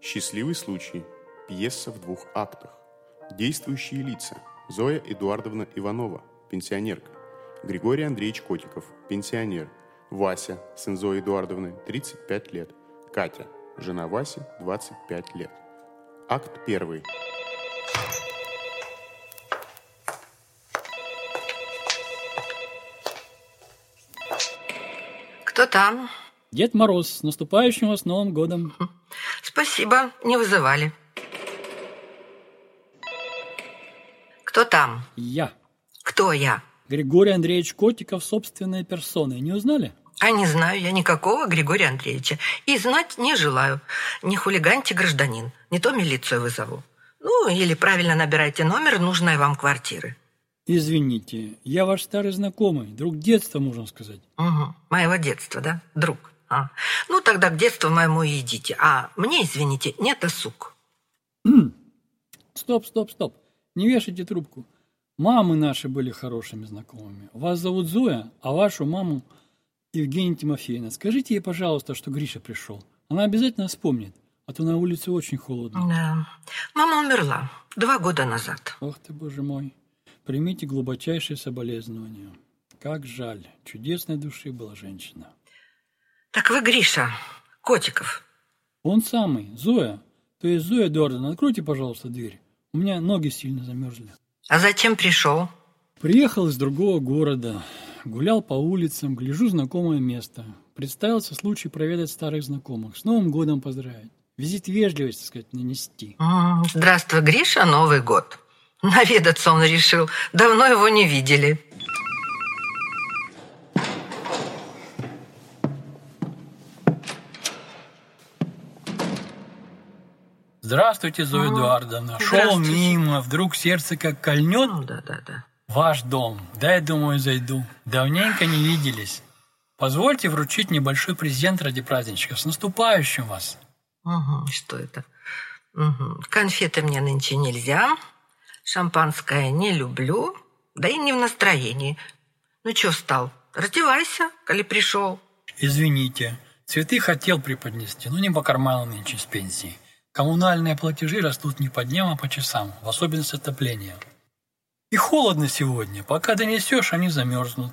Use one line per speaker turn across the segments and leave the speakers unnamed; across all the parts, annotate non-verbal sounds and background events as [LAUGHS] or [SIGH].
Счастливый случай. Пьеса в двух актах. Действующие лица. Зоя Эдуардовна Иванова, пенсионерка. Григорий Андреевич Котиков, пенсионер. Вася, сын Зои Эдуардовны, 35 лет. Катя, жена Васи, 25 лет. Акт первый.
Кто там?
Дед Мороз, с наступающим вас Новым годом.
Спасибо, не вызывали. Кто там?
Я,
Кто я?
Григорий Андреевич Котиков собственной персоной. Не узнали?
А не знаю я никакого Григория Андреевича. И знать не желаю. Не хулиганьте, гражданин. Не то милицию вызову. Ну, или правильно набирайте номер нужной вам квартиры.
Извините, я ваш старый знакомый, друг детства, можно сказать.
Угу. Моего детства, да? Друг. А. Ну, тогда к детству моему и идите. А мне, извините, нет сук.
Стоп, стоп, стоп. Не вешайте трубку. Мамы наши были хорошими знакомыми. Вас зовут Зоя, а вашу маму Евгения Тимофеевна. Скажите ей, пожалуйста, что Гриша пришел. Она обязательно вспомнит, а то на улице очень холодно.
Да. Мама умерла два года назад.
Ох ты, боже мой. Примите глубочайшие соболезнования. Как жаль. Чудесной души была женщина.
Так вы Гриша, Котиков.
Он самый, Зоя. То есть Зоя Эдуардовна, откройте, пожалуйста, дверь. У меня ноги сильно замерзли.
А зачем пришел?
Приехал из другого города. Гулял по улицам, гляжу знакомое место. Представился случай проведать старых знакомых. С Новым годом поздравить. Визит вежливости, так сказать, нанести.
М, Здравствуй, Гриша, Новый год. Наведаться он решил. Давно его не видели.
Здравствуйте, Зоя Эдуардовна. Шел мимо, вдруг сердце как кольнет.
Ну, да, да, да.
Ваш дом. Дай, думаю, зайду. Давненько не виделись. Позвольте вручить небольшой презент ради праздничков. С наступающим вас.
Угу, что это? Мгм. Конфеты мне нынче нельзя. Шампанское не люблю. Да и не в настроении. Ну, что встал? Раздевайся, коли пришел.
Извините, цветы хотел преподнести, но не по карману нынче с пенсии. Коммунальные платежи растут не по дням, а по часам, в особенности отопления. И холодно сегодня. Пока донесешь, они замерзнут.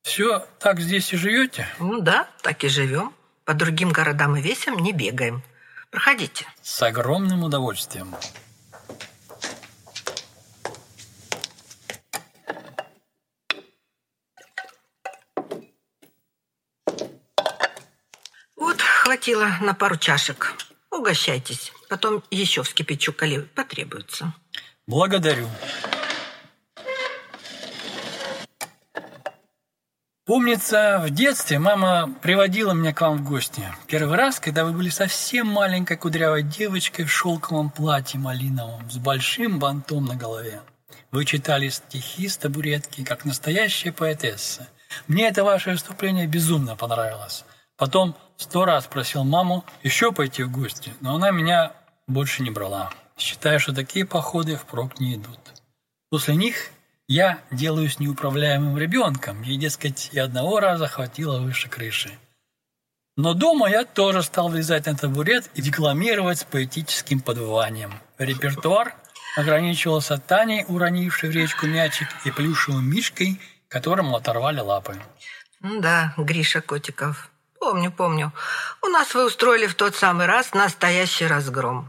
Все, так здесь и живете?
Ну да, так и живем. По другим городам и весям не бегаем. Проходите.
С огромным удовольствием.
Вот, хватило на пару чашек. Угощайтесь. Потом еще вскипячу, коли потребуется.
Благодарю. Помнится, в детстве мама приводила меня к вам в гости. Первый раз, когда вы были совсем маленькой кудрявой девочкой в шелковом платье малиновом с большим бантом на голове. Вы читали стихи с табуретки, как настоящая поэтесса. Мне это ваше выступление безумно понравилось. Потом сто раз просил маму еще пойти в гости, но она меня больше не брала. Считаю, что такие походы впрок не идут. После них я делаюсь неуправляемым ребенком, и, дескать, и одного раза хватило выше крыши. Но дома я тоже стал влезать на табурет и декламировать с поэтическим подвыванием. Репертуар ограничивался Таней, уронившей в речку мячик, и плюшевым мишкой, которому оторвали лапы.
Да, Гриша Котиков. Помню, помню. У нас вы устроили в тот самый раз настоящий разгром.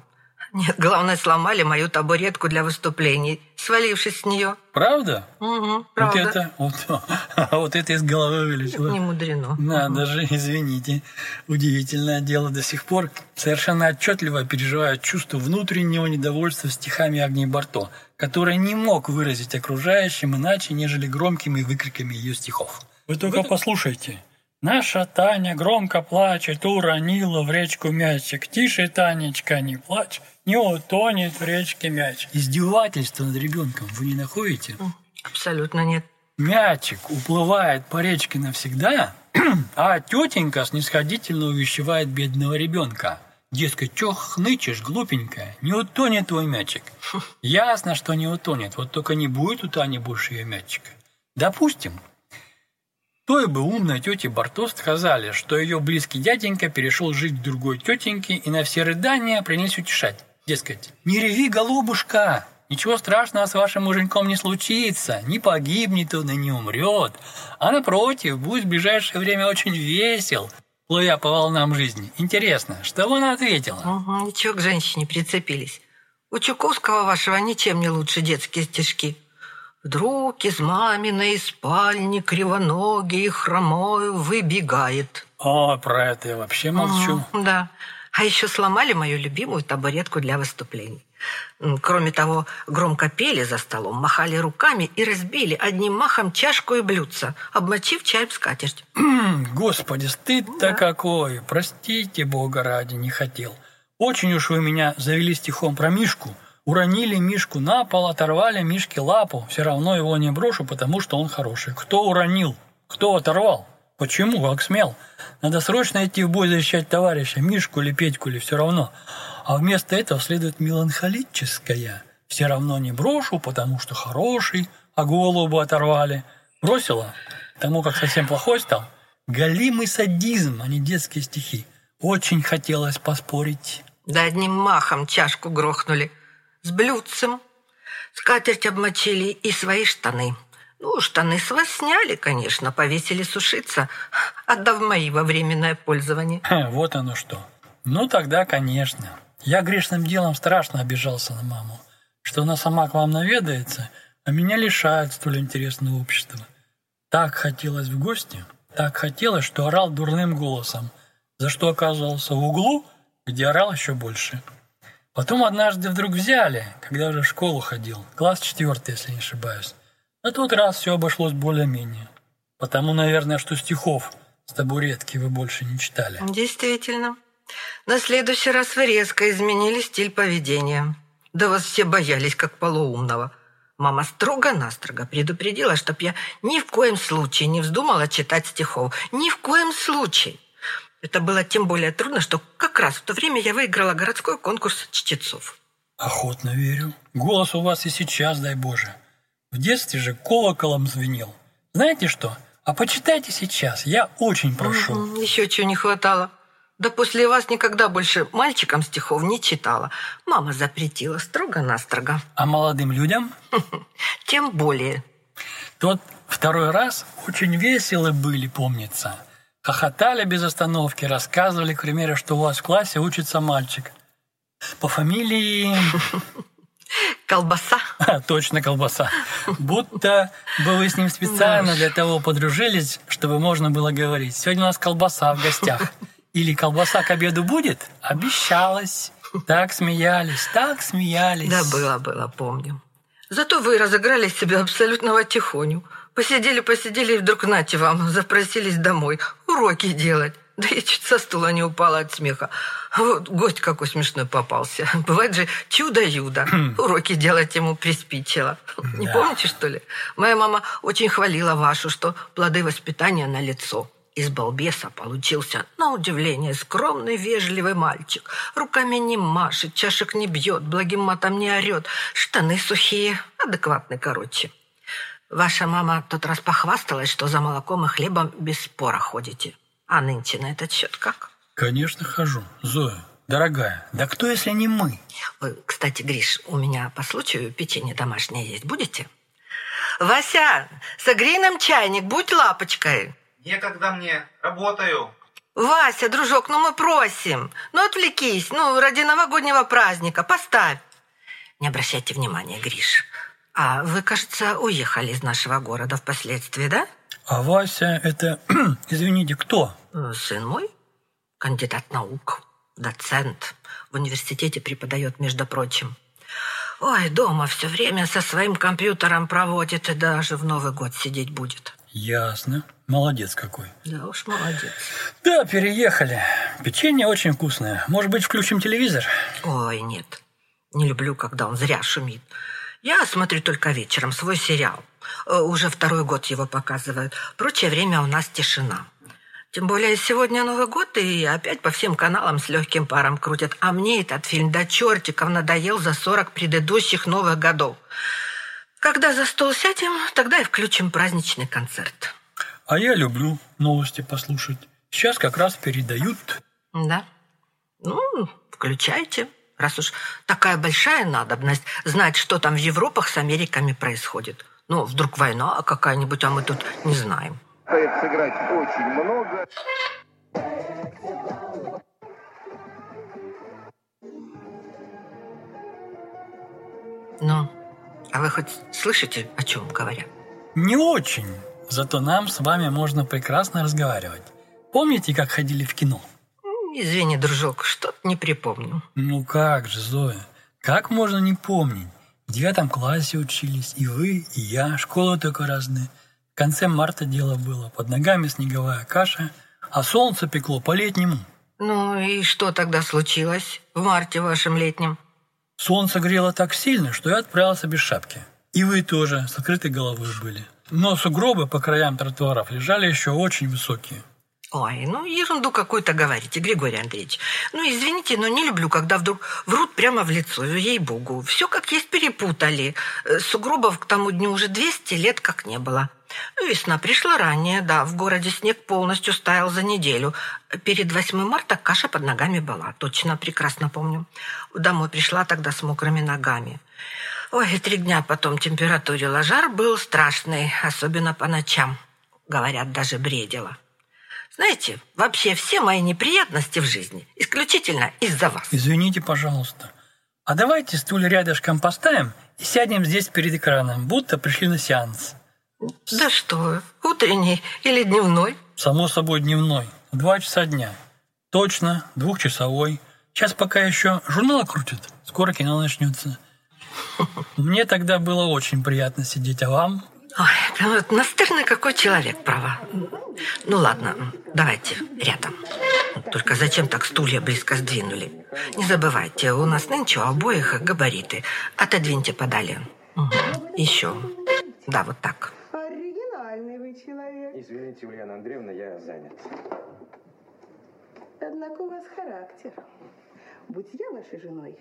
Нет, главное, сломали мою табуретку для выступлений, свалившись с нее.
Правда?
Угу, правда.
Вот это, вот, [LAUGHS] вот это из головы вылетело.
Не мудрено.
Да, даже, извините, удивительное дело до сих пор совершенно отчетливо переживаю чувство внутреннего недовольства стихами Агнии Барто, которое не мог выразить окружающим иначе, нежели громкими выкриками ее стихов. Вы только послушайте. Наша Таня громко плачет, уронила в речку мячик. Тише, Танечка, не плачь, не утонет в речке мяч. Издевательство над ребенком вы не находите?
Абсолютно нет.
Мячик уплывает по речке навсегда, [CLEARS THROAT] а тетенька снисходительно увещевает бедного ребенка. Дескать, чё хнычешь, глупенькая, не утонет твой мячик. Ясно, что не утонет, вот только не будет у Тани больше ее мячика. Допустим, Той бы умной тете Барто сказали, что ее близкий дяденька перешел жить к другой тетеньке и на все рыдания принялись утешать. Дескать, не реви, голубушка, ничего страшного с вашим муженьком не случится, не погибнет он и не умрет, а напротив, будет в ближайшее время очень весел, плывя по волнам жизни. Интересно, что она ответила?
Угу, ничего к женщине прицепились. У Чуковского вашего ничем не лучше детские стишки. Вдруг из маминой спальни кривоногий и хромой выбегает.
О, про это я вообще молчу.
Угу, да. А еще сломали мою любимую табуретку для выступлений. Кроме того, громко пели за столом, махали руками и разбили одним махом чашку и блюдца, обмочив чай в скатерть.
Господи, стыд-то да. какой! Простите, Бога ради, не хотел. Очень уж вы меня завели стихом про Мишку. Уронили Мишку на пол, оторвали Мишке лапу. Все равно его не брошу, потому что он хороший. Кто уронил? Кто оторвал? Почему? Как смел? Надо срочно идти в бой защищать товарища, Мишку или Петьку или все равно. А вместо этого следует меланхолическая. Все равно не брошу, потому что хороший, а голову бы оторвали. Бросила, тому как совсем плохой стал. Галимый садизм, а не детские стихи. Очень хотелось поспорить.
Да одним махом чашку грохнули. С блюдцем. Скатерть обмочили и свои штаны. Ну, штаны с вас сняли, конечно, повесили сушиться, отдав мои во временное пользование.
Ха, вот оно что. Ну, тогда, конечно. Я грешным делом страшно обижался на маму, что она сама к вам наведается, а меня лишает столь интересного общества. Так хотелось в гости, так хотелось, что орал дурным голосом, за что оказывался в углу, где орал еще больше. Потом однажды вдруг взяли, когда уже в школу ходил, класс четвертый, если не ошибаюсь. На тот раз все обошлось более-менее. Потому, наверное, что стихов с табуретки вы больше не читали.
Действительно. На следующий раз вы резко изменили стиль поведения. Да вас все боялись, как полуумного. Мама строго-настрого предупредила, чтоб я ни в коем случае не вздумала читать стихов. Ни в коем случае. Это было тем более трудно, что как раз в то время я выиграла городской конкурс чтецов.
Охотно верю. Голос у вас и сейчас, дай Боже. В детстве же колоколом звенел. Знаете что? А почитайте сейчас, я очень прошу.
Угу, еще чего не хватало. Да после вас никогда больше мальчикам стихов не читала. Мама запретила строго-настрого.
А молодым людям? [LAUGHS]
Тем более.
Тот второй раз очень весело были, помнится. Хохотали без остановки, рассказывали, к примеру, что у вас в классе учится мальчик. По фамилии... [LAUGHS]
Колбаса.
А, точно колбаса. Будто бы вы с ним специально для того подружились, чтобы можно было говорить. Сегодня у нас колбаса в гостях. Или колбаса к обеду будет? Обещалась. Так смеялись, так смеялись.
Да, было, было, помню. Зато вы разыграли себя абсолютного тихоню. Посидели, посидели, и вдруг нате вам, запросились домой. Уроки делать. Да я чуть со стула не упала от смеха. Вот гость какой смешной попался. [LAUGHS] Бывает же чудо-юдо. [CLEARS THROAT] Уроки делать ему приспичило. [LAUGHS] Не помните, что ли? Моя мама очень хвалила вашу, что плоды воспитания на лицо. Из балбеса получился, на удивление, скромный, вежливый мальчик. Руками не машет, чашек не бьет, благим матом не орет. Штаны сухие, адекватный, короче. Ваша мама тот раз похвасталась, что за молоком и хлебом без спора ходите. А нынче на этот счет как?
Конечно, хожу. Зоя, дорогая, да кто, если не мы?
Ой, кстати, Гриш, у меня по случаю печенье домашнее есть. Будете? Вася, согрей нам чайник, будь лапочкой.
Некогда мне, работаю.
Вася, дружок, ну мы просим. Ну отвлекись, ну ради новогоднего праздника, поставь. Не обращайте внимания, Гриш. А вы, кажется, уехали из нашего города впоследствии, да?
А Вася это, [CLEARS THROAT] извините, кто?
Э, сын мой, кандидат наук, доцент. В университете преподает, между прочим. Ой, дома все время со своим компьютером проводит и даже в Новый год сидеть будет.
Ясно. Молодец какой.
Да уж, молодец.
Да, переехали. Печенье очень вкусное. Может быть, включим телевизор?
Ой, нет. Не люблю, когда он зря шумит. Я смотрю только вечером свой сериал. Э, уже второй год его показывают. Прочее время у нас тишина. Тем более сегодня Новый год, и опять по всем каналам с легким паром крутят. А мне этот фильм до чертиков надоел за 40 предыдущих Новых годов. Когда за стол сядем, тогда и включим праздничный концерт.
А я люблю новости послушать. Сейчас как раз передают.
Да? Ну, включайте. Раз уж такая большая надобность знать, что там в Европах с Америками происходит. Ну, вдруг война какая-нибудь, а мы тут не знаем.
Стоит сыграть очень много.
Ну, а вы хоть слышите, о чем говорят?
Не очень. Зато нам с вами можно прекрасно разговаривать. Помните, как ходили в кино?
Извини, дружок, что-то не припомню.
Ну как же, Зоя, как можно не помнить? В девятом классе учились, и вы, и я, школы только разные. В конце марта дело было, под ногами снеговая каша, а солнце пекло по-летнему.
Ну и что тогда случилось в марте вашем летнем?
Солнце грело так сильно, что я отправился без шапки. И вы тоже с открытой головой были. Но сугробы по краям тротуаров лежали еще очень высокие.
Ой, ну ерунду какую-то говорите, Григорий Андреевич. Ну, извините, но не люблю, когда вдруг врут прямо в лицо, ей-богу. Все как есть перепутали. Э, Сугробов к тому дню уже 200 лет как не было. Ну, Весна пришла ранее, да, в городе снег полностью стаял за неделю. Перед 8 марта каша под ногами была, точно, прекрасно помню. Домой пришла тогда с мокрыми ногами. Ой, три дня потом температурила. Жар был страшный, особенно по ночам. Говорят, даже бредила. Знаете, вообще все мои неприятности в жизни исключительно из-за вас.
Извините, пожалуйста. А давайте стулья рядышком поставим и сядем здесь перед экраном, будто пришли на сеанс.
Да что, утренний или дневной?
Само собой дневной. Два часа дня. Точно, двухчасовой. Сейчас пока еще журнал крутят. Скоро кино начнется. [LAUGHS] Мне тогда было очень приятно сидеть, а вам?
Ой, вот настырный какой человек, право. Ну ладно, давайте рядом. Только зачем так стулья близко сдвинули? Не забывайте, у нас нынче у обоих габариты. Отодвиньте подали. Угу. Еще. Да, вот так.
Оригинальный вы человек.
Извините, Ульяна Андреевна, я занят.
Однако у вас характер. Будь я вашей женой,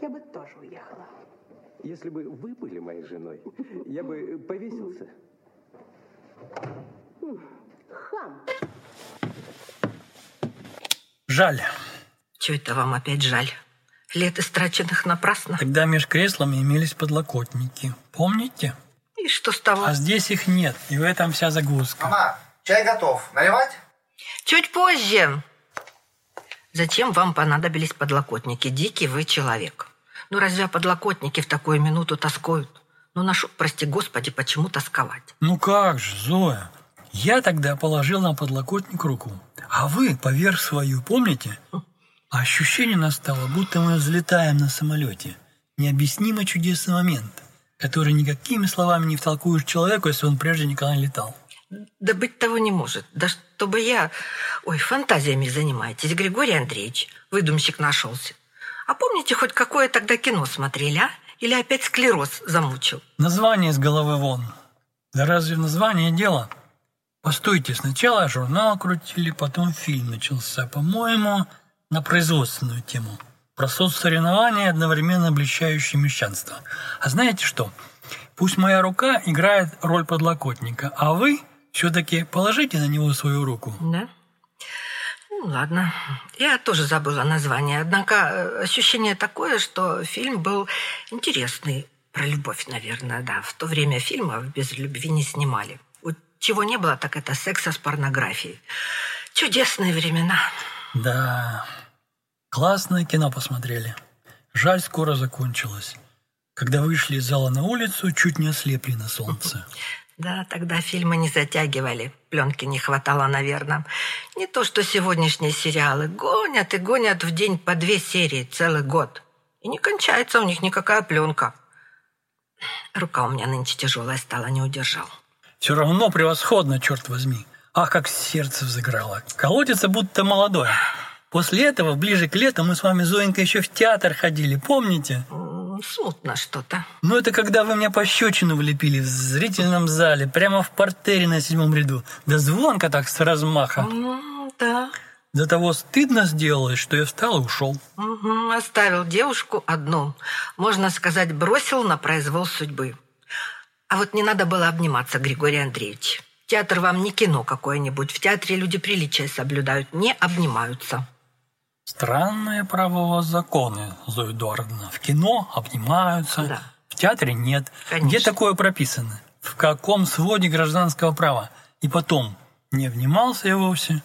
я бы тоже уехала.
Если бы вы были моей женой, я бы повесился.
Хам!
Жаль.
Чего это вам опять жаль? Лет истраченных напрасно.
Тогда между креслами имелись подлокотники. Помните?
И что с того?
А здесь их нет, и в этом вся загвоздка.
Мама, чай готов. Наливать?
Чуть позже. Зачем вам понадобились подлокотники? Дикий вы человек. Ну разве подлокотники в такую минуту тоскуют? Ну нашу, прости господи, почему тосковать?
Ну как же, Зоя? Я тогда положил на подлокотник руку, а вы поверх свою, помните? А ощущение настало, будто мы взлетаем на самолете. Необъяснимо чудесный момент, который никакими словами не втолкуешь человеку, если он прежде никогда не летал.
Да быть того не может. Да чтобы я... Ой, фантазиями занимаетесь, Григорий Андреевич. Выдумщик нашелся. А помните, хоть какое тогда кино смотрели, а? Или опять склероз замучил?
Название из головы вон. Да разве в названии дело? Постойте, сначала журнал крутили, потом фильм начался, по-моему, на производственную тему. Про соцсоревнования, одновременно обличающие мещанство. А знаете что? Пусть моя рука играет роль подлокотника, а вы все-таки положите на него свою руку.
Да? Ну, ладно. Я тоже забыла название. Однако э, ощущение такое, что фильм был интересный. Про любовь, наверное, да. В то время фильмов без любви не снимали. Вот чего не было, так это секса с порнографией. Чудесные времена.
Да, классное кино посмотрели. Жаль, скоро закончилось. Когда вышли из зала на улицу, чуть не ослепли на солнце. [LAUGHS]
Да, тогда фильмы не затягивали. Пленки не хватало, наверное. Не то, что сегодняшние сериалы. Гонят и гонят в день по две серии целый год. И не кончается у них никакая пленка. Рука у меня нынче тяжелая стала, не удержал.
Все равно превосходно, черт возьми. Ах, как сердце взыграло. Колотится, будто молодое. После этого, ближе к лету, мы с вами, Зоенька, еще в театр ходили, помните?
Смутно что-то.
Ну, это когда вы меня пощечину влепили в зрительном зале, прямо в портере на седьмом ряду. Да звонко так, с размаха.
М, Да.
До того стыдно сделалось, что я встал и ушел.
Мгм, Оставил девушку одну. Можно сказать, бросил на произвол судьбы. А вот не надо было обниматься, Григорий Андреевич. Театр вам не кино какое-нибудь. В театре люди приличия соблюдают, не обнимаются.
Странные право у вас законы, Зоя Эдуардовна. В кино обнимаются,
Да.
в театре нет.
Конечно.
Где такое прописано? В каком своде гражданского права? И потом, не обнимался я вовсе.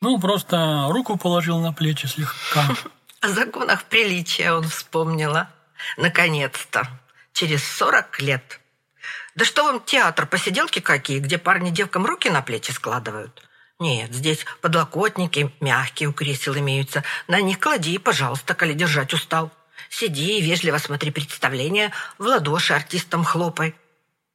Ну, просто руку положил на плечи слегка. [LAUGHS]
О законах приличия он вспомнила. Наконец-то. Через 40 лет. Да что вам театр, посиделки какие, где парни девкам руки на плечи складывают? Нет, здесь подлокотники мягкие у кресел имеются. На них клади, пожалуйста, коли держать устал. Сиди и вежливо смотри представление, в ладоши артистам хлопай.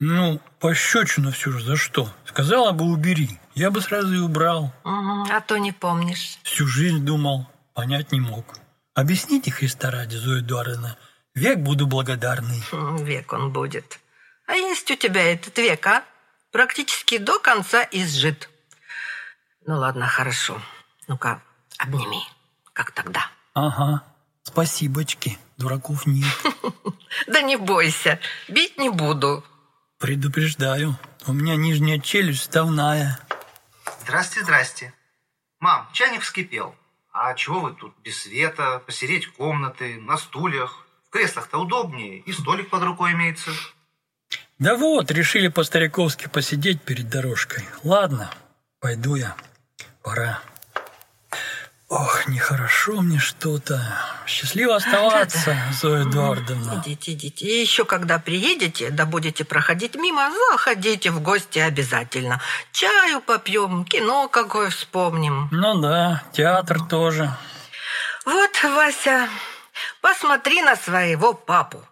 Ну, пощечину все же за что? Сказала бы, убери. Я бы сразу и убрал.
Мгм, а то не помнишь.
Всю жизнь думал, понять не мог. Объясните Христа ради, Зоя Эдуардовна. Век буду благодарный.
М, Век он будет. А есть у тебя этот век, а? Практически до конца изжит. Ну ладно, хорошо. Ну-ка, обними, как тогда.
Ага, спасибочки, дураков нет. [LAUGHS]
Да не бойся, бить не буду.
Предупреждаю, у меня нижняя челюсть вставная.
Здрасте, здрасте. Мам, чайник вскипел. А чего вы тут без света, посереть комнаты, на стульях? В креслах-то удобнее, и столик под рукой имеется.
Да вот, решили по-стариковски посидеть перед дорожкой. Ладно, пойду я. Пора. Ох, нехорошо мне что-то. Счастливо оставаться, Зоя Эдуардовна.
Идите, идите. И еще когда приедете, да будете проходить мимо, заходите в гости обязательно. Чаю попьем, кино какое вспомним.
Ну да, театр тоже.
Вот, Вася, посмотри на своего папу.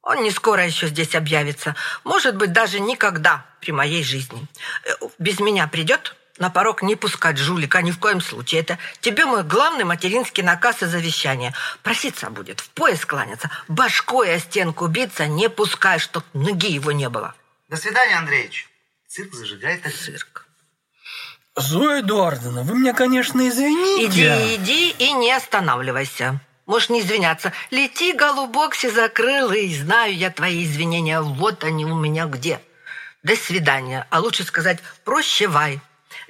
Он не скоро еще здесь объявится. Может быть, даже никогда при моей жизни. Э, Без меня придет? На порог не пускать жулика ни в коем случае. Это тебе мой главный материнский наказ и завещание. Проситься будет, в пояс кланяться, башкой о стенку биться, не пускай, чтоб ноги его не было.
До свидания, Андреевич. Цирк зажигает огни.
Цирк.
Зоя Эдуардовна, вы меня, конечно, извините.
Иди, иди и не останавливайся. Можешь не извиняться. Лети, голубок, сизокрылый. Знаю я твои извинения. Вот они у меня где. До свидания. А лучше сказать «прощавай».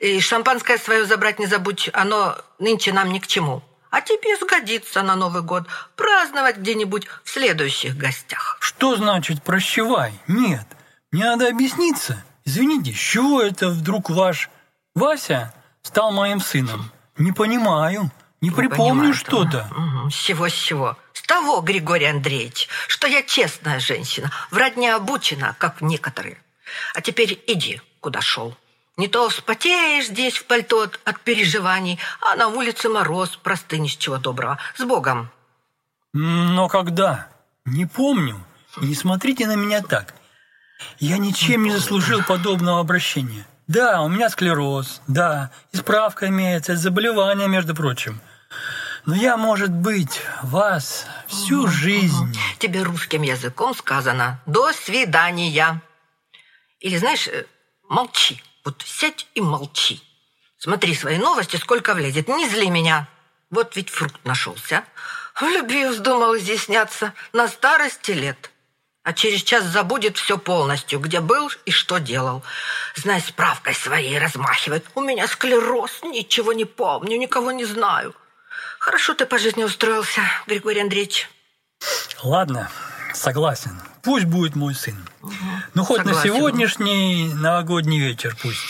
И шампанское свое забрать не забудь. Оно нынче нам ни к чему. А тебе сгодится на Новый год праздновать где-нибудь в следующих гостях.
Что значит прощавай? Нет, мне надо объясниться. Извините, с чего это вдруг ваш Вася стал моим сыном? Не понимаю, не, припомню
понимаю
что-то.
С чего, с чего? С того, Григорий Андреевич, что я честная женщина, врать не обучена, как некоторые. А теперь иди, куда шел. Не то вспотеешь здесь в пальто от, от переживаний, а на улице мороз, простынешь чего доброго. С Богом.
Но когда? Не помню. Не [LAUGHS] смотрите на меня так. Я ничем не заслужил подобного обращения. Да, у меня склероз, да, и справка имеется, заболевание, между прочим. Но я, может быть, вас всю жизнь...
Тебе русским языком сказано «до свидания». Или, знаешь, э, молчи. Вот сядь и молчи. Смотри свои новости, сколько влезет. Не зли меня. Вот ведь фрукт нашелся. В любви вздумал изъясняться на старости лет. А через час забудет все полностью, где был и что делал. Знай, справкой своей размахивает. У меня склероз, ничего не помню, никого не знаю. Хорошо ты по жизни устроился, Григорий Андреевич.
Ладно, согласен. Пусть будет мой сын. Ну, хоть на
Согласен.
сегодняшний новогодний вечер пусть.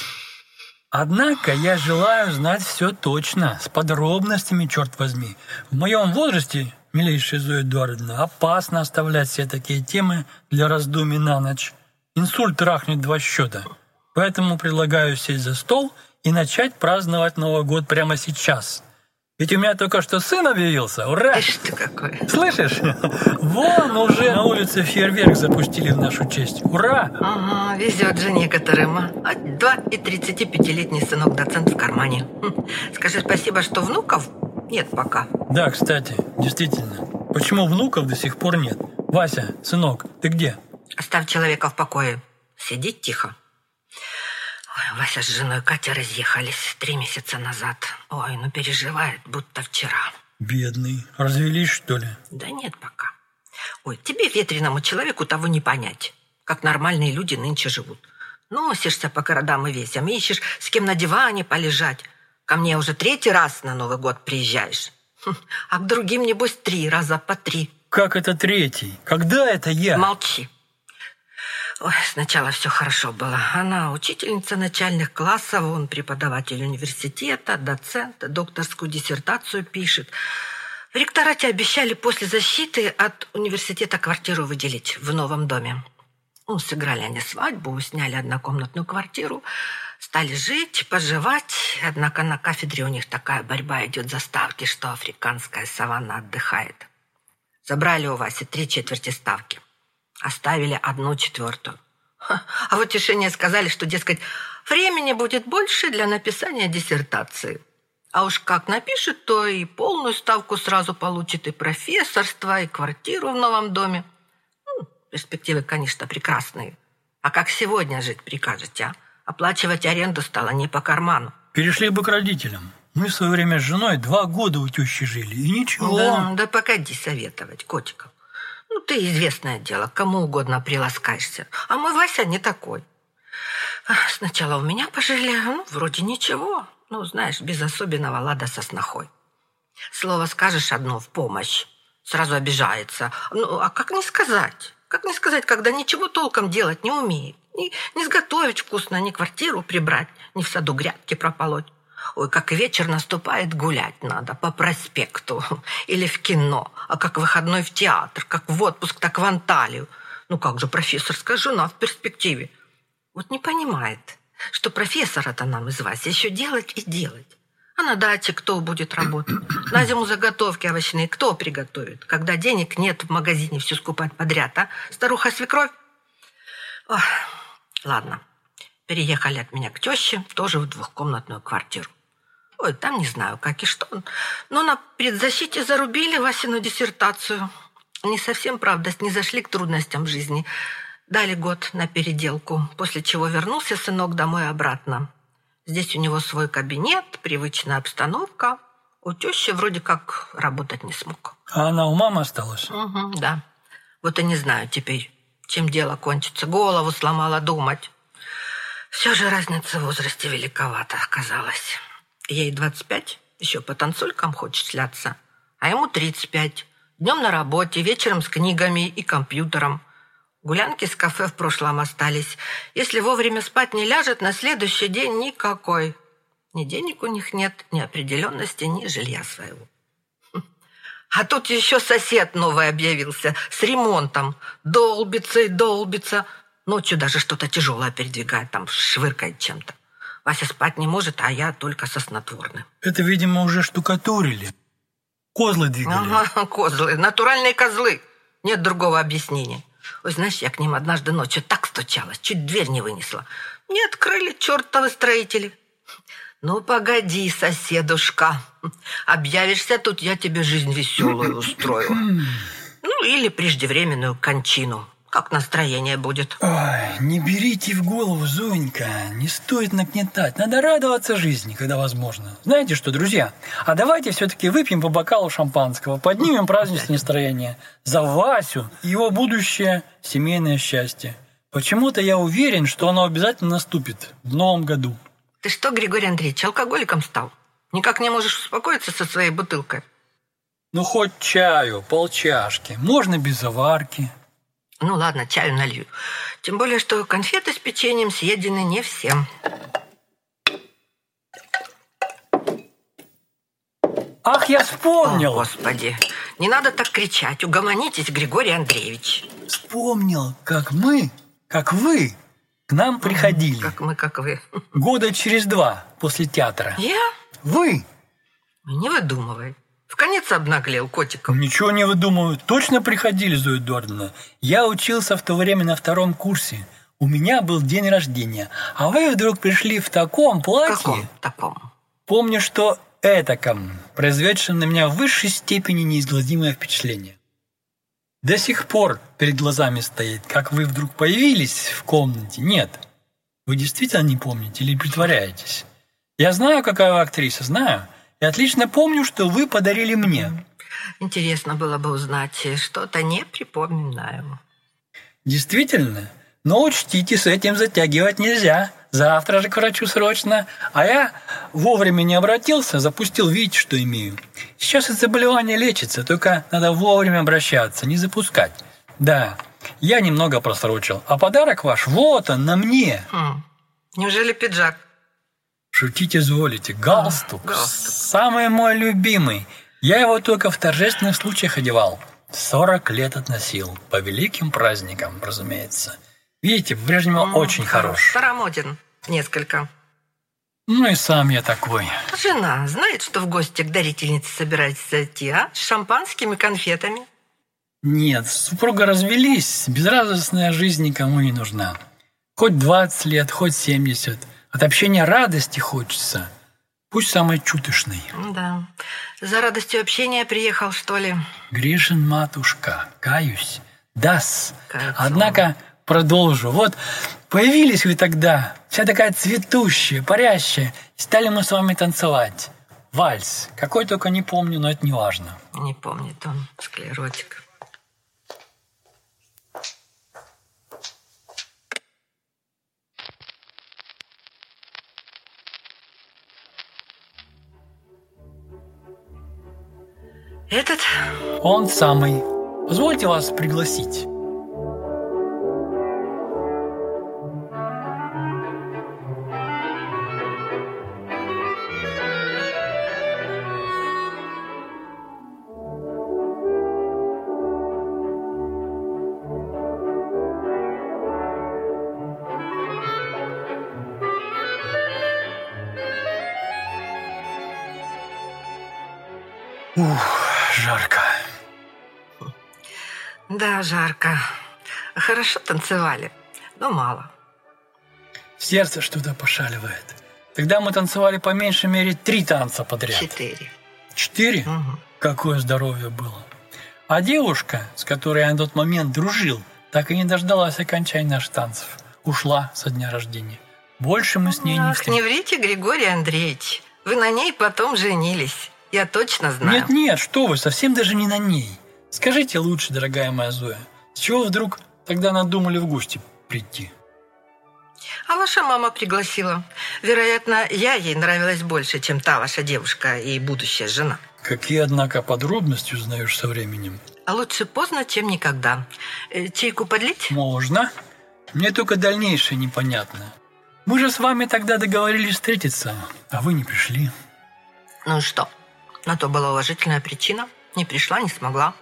Однако я желаю знать все точно, с подробностями, черт возьми. В моем возрасте, милейшая Зоя Эдуардовна, опасно оставлять все такие темы для раздумий на ночь. Инсульт трахнет два счета. Поэтому предлагаю сесть за стол и начать праздновать Новый год прямо сейчас. Ведь у меня только что сын объявился. Ура!
Ишь ты какой.
Слышишь? Вон уже на улице фейерверк запустили в нашу честь. Ура!
Ага, везет же некоторым. а. Два и 35-летний сынок доцент в кармане. Хм. Скажи спасибо, что внуков нет пока.
Да, кстати, действительно. Почему внуков до сих пор нет? Вася, сынок, ты где?
Оставь человека в покое. Сидеть тихо. Ой, Вася с женой Катя разъехались три месяца назад. Ой, ну переживает, будто вчера.
Бедный. Развелись, что ли?
Да нет пока. Ой, тебе, ветреному человеку, того не понять. Как нормальные люди нынче живут. Носишься по городам и весям, ищешь, с кем на диване полежать. Ко мне уже третий раз на Новый год приезжаешь. Хм, А к другим, небось, три раза по три.
Как это третий? Когда это я?
Молчи. Ой, сначала все хорошо было. Она учительница начальных классов, он преподаватель университета, доцент, докторскую диссертацию пишет. В ректорате обещали после защиты от университета квартиру выделить в новом доме. Ну, сыграли они свадьбу, сняли однокомнатную квартиру, стали жить, поживать. Однако на кафедре у них такая борьба идет за ставки, что африканская саванна отдыхает. Забрали у Васи три четверти ставки. Оставили одну четвертую. А в утешение сказали, что, дескать, времени будет больше для написания диссертации. А уж как напишет, то и полную ставку сразу получит, и профессорство, и квартиру в новом доме. Ну, перспективы, конечно, прекрасные. А как сегодня жить прикажете, а? Оплачивать аренду стало не по карману.
Перешли бы к родителям. Мы в свое время с женой два года у тещи жили, и ничего.
Да, да погоди советовать, котиков. Ну, ты известное дело, кому угодно приласкаешься. А мой Вася не такой. Ах, Сначала у меня пожили, ну, вроде ничего. Ну, знаешь, без особенного лада со снохой. Слово скажешь одно в помощь, сразу обижается. Ну, а как не сказать? Как не сказать, когда ничего толком делать не умеет? Ни, ни сготовить вкусно, ни квартиру прибрать, ни в саду грядки прополоть. Ой, как вечер наступает, гулять надо по проспекту или в кино, а как выходной в театр, как в отпуск, так в Анталию. Ну как же профессорская жена в перспективе? Вот не понимает, что профессора-то нам из вас еще делать и делать. А на даче кто будет работать? На зиму заготовки овощные кто приготовит? Когда денег нет в магазине все скупать подряд, а? Старуха-свекровь? Ладно, переехали от меня к теще, тоже в двухкомнатную квартиру. Ой, там не знаю, как и что. Но на предзащите зарубили Васину диссертацию. Не совсем, правда, не зашли к трудностям жизни. Дали год на переделку, после чего вернулся сынок домой обратно. Здесь у него свой кабинет, привычная обстановка. У тещи вроде как работать не смог.
А она у мамы осталась?
Угу, да. Вот и не знаю теперь, чем дело кончится. Голову сломала думать. Все же разница в возрасте великовата оказалась. Ей 25, еще по танцулькам хочет шляться, а ему 35. Днем на работе, вечером с книгами и компьютером. Гулянки с кафе в прошлом остались. Если вовремя спать не ляжет, на следующий день никакой. Ни денег у них нет, ни определенности, ни жилья своего. А тут еще сосед новый объявился с ремонтом. Долбится и долбится. Ночью даже что-то тяжелое передвигает, там швыркает чем-то. Вася спать не может, а я только со снотворным.
Это, видимо, уже штукатурили. Козлы двигали.
Ага, [LAUGHS] козлы, натуральные козлы. Нет другого объяснения. Ой, знаешь, я к ним однажды ночью так стучалась, чуть дверь не вынесла. Не открыли чертовы строители. Ну, погоди, соседушка. Объявишься тут, я тебе жизнь веселую устрою. [LAUGHS] Ну, или преждевременную кончину. Как настроение будет?
Ой, не берите в голову, Зонька, не стоит нагнетать. Надо радоваться жизни, когда возможно. Знаете что, друзья, а давайте все-таки выпьем по бокалу шампанского, поднимем праздничное настроение за Васю и его будущее семейное счастье. Почему-то я уверен, что оно обязательно наступит в новом году.
Ты что, Григорий Андреевич, алкоголиком стал? Никак не можешь успокоиться со своей бутылкой?
Ну, хоть чаю, полчашки, можно без заварки.
Ну ладно, чаю налью. Тем более, что конфеты с печеньем съедены не всем.
Ах, я
О,
вспомнил!
Господи, не надо так кричать. Угомонитесь, Григорий Андреевич.
Вспомнил, как мы, как вы к нам приходили.
Как мы, как вы.
Года через два после театра.
Я?
Вы?
Не выдумывай. В конец обнаглел котиком.
Ничего не выдумываю. Точно приходили, Зоя Эдуардовна. Я учился в то время на втором курсе. У меня был день рождения. А вы вдруг пришли в таком платье.
Каком таком?
Помню, что этаком, произведшем на меня в высшей степени неизгладимое впечатление. До сих пор перед глазами стоит, как вы вдруг появились в комнате. Нет, вы действительно не помните или притворяетесь? Я знаю, какая вы актриса, знаю. И отлично помню, что вы подарили мне.
Интересно было бы узнать. Что-то не припоминаю.
Действительно, Но учтите, с этим затягивать нельзя. Завтра же к врачу срочно. А я вовремя не обратился, запустил, видите, что имею. Сейчас это заболевание лечится, только надо вовремя обращаться, не запускать. Да, я немного просрочил. А подарок ваш, вот он, на мне.
Хм. Неужели пиджак?
Шутить изволите. Галстук.
Галстук.
Самый мой любимый. Я его только в торжественных случаях одевал. 40 лет относил. По великим праздникам, разумеется. Видите, по-прежнему
М,
очень хорош.
Старомоден несколько.
Ну и сам я такой.
Жена знает, что в гости к дарительнице собираетесь зайти, а? С шампанскими конфетами.
Нет, супруга развелись. Безрадостная жизнь никому не нужна. Хоть 20 лет, хоть 70. От общения радости хочется. Пусть самой чуточной.
Да. За радостью общения приехал, что ли?
Грешен, матушка, каюсь. Дас. Однако продолжу. Вот появились вы тогда, вся такая цветущая, парящая, и стали мы с вами танцевать. Вальс. Какой только не помню, но это не важно.
Не помнит он, склеротик. Этот?
Он самый. Позвольте вас пригласить.
Да, жарко. Хорошо танцевали, но мало.
Сердце что-то пошаливает. Тогда мы танцевали по меньшей мере три танца подряд.
Четыре.
Четыре?
Мгм.
Какое здоровье было. А девушка, с которой я на тот момент дружил, так и не дождалась окончания наших танцев. Ушла со дня рождения. Больше мы с ней не
Ах, не
встретились.
врите, Григорий Андреевич. Вы на ней потом женились. Я точно знаю.
Нет, нет, что вы, совсем даже не на ней. Скажите лучше, дорогая моя Зоя, с чего вдруг тогда надумали в гости прийти?
А ваша мама пригласила. Вероятно, я ей нравилась больше, чем та ваша девушка и будущая жена.
Какие, однако, подробности узнаешь со временем?
А лучше поздно, чем никогда. Э, Чайку подлить?
Можно. Мне только дальнейшее непонятно. Мы же с вами тогда договорились встретиться, а вы не пришли.
Ну что? На то была уважительная причина. Не пришла, не смогла.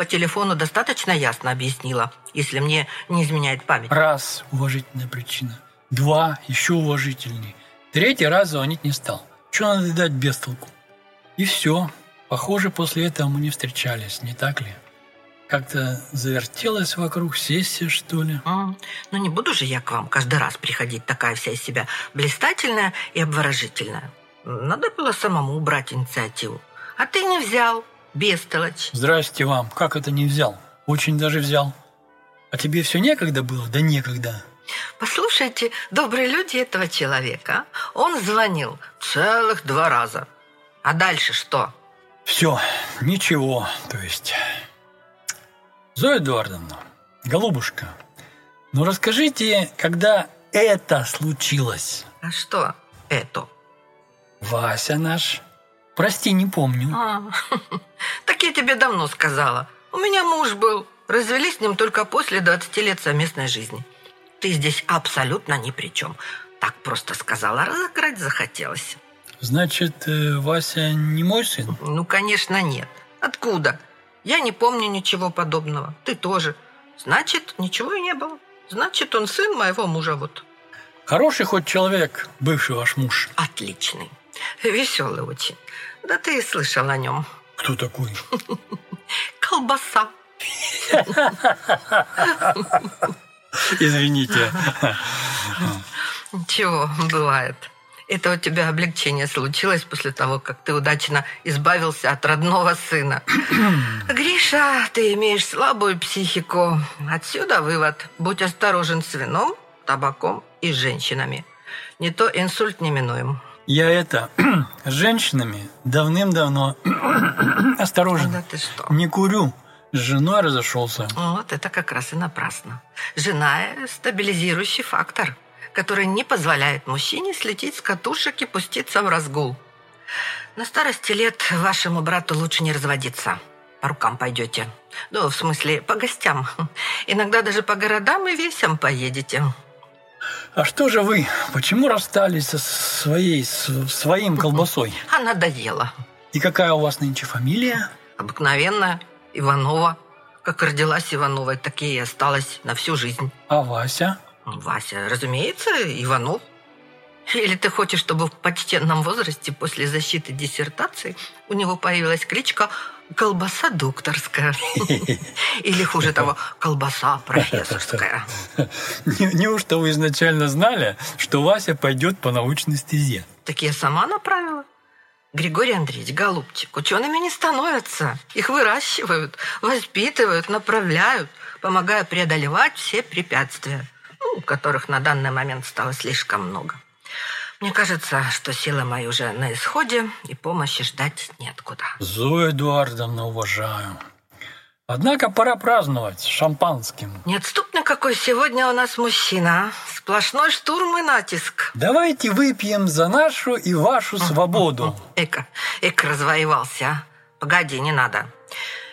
По телефону достаточно ясно объяснила, если мне не изменяет память.
Раз – уважительная причина. Два – еще уважительней. Третий раз звонить не стал. Что надо дать без толку? И все. Похоже, после этого мы не встречались, не так ли? Как-то завертелась вокруг сессия, что ли?
М, Ну не буду же я к вам каждый раз приходить такая вся из себя блистательная и обворожительная. Надо было самому брать инициативу. А ты не взял, бестолочь.
Здрасте вам. Как это не взял? Очень даже взял. А тебе все некогда было? Да некогда.
Послушайте, добрые люди этого человека. Он звонил целых два раза. А дальше что?
Все, ничего, то есть. Зоя Эдуардовна, голубушка, ну расскажите, когда это случилось?
А что это?
Вася наш. Прости, не помню.
А, [LAUGHS] так я тебе давно сказала. У меня муж был. Развелись с ним только после 20 лет совместной жизни. Ты здесь абсолютно ни при чем. Так просто сказала, разыграть захотелось.
Значит, э, Вася не мой сын?
Ну, конечно, нет. Откуда? Я не помню ничего подобного. Ты тоже. Значит, ничего и не было. Значит, он сын моего мужа вот.
Хороший хоть человек, бывший ваш муж.
Отличный. Веселый очень. Да ты и слышал о нем.
Кто такой? [LAUGHS]
Колбаса. [LAUGHS]
Извините.
Ничего, бывает. Это у тебя облегчение случилось после того, как ты удачно избавился от родного сына. [CLEARS THROAT] Гриша, ты имеешь слабую психику. Отсюда вывод. Будь осторожен с вином, табаком и женщинами. Не то инсульт неминуем.
Я это, [CLEARS THROAT] с женщинами давным-давно [CLEARS THROAT] осторожен.
Да ты что?
Не курю, С женой разошелся.
Вот это как раз и напрасно. Жена – стабилизирующий фактор, который не позволяет мужчине слететь с катушек и пуститься в разгул. На старости лет вашему брату лучше не разводиться. По рукам пойдете. Ну, в смысле, по гостям. Иногда даже по городам и весям поедете.
А что же вы? Почему расстались со своей, с своим колбасой?
А надоело.
И какая у вас нынче фамилия?
Обыкновенная. Иванова. Как родилась Ивановой, так и осталась на всю жизнь.
А Вася?
Вася, разумеется, Иванов. Или ты хочешь, чтобы в почтенном возрасте после защиты диссертации у него появилась кличка «Колбаса докторская». [LAUGHS] Или, хуже того, «Колбаса профессорская». [LAUGHS]
Не- Неужто вы изначально знали, что Вася пойдет по научной стезе?
Так я сама направила. Григорий Андреевич, голубчик, учеными не становятся. Их выращивают, воспитывают, направляют, помогая преодолевать все препятствия, ну, которых на данный момент стало слишком много. Мне кажется, что силы мои уже на исходе, и помощи ждать неоткуда.
Зоя Эдуардовна, уважаю. Однако пора праздновать шампанским.
Неотступный какой сегодня у нас мужчина. Сплошной штурм и натиск.
Давайте выпьем за нашу и вашу свободу.
Эка, эка развоевался? Погоди, не надо.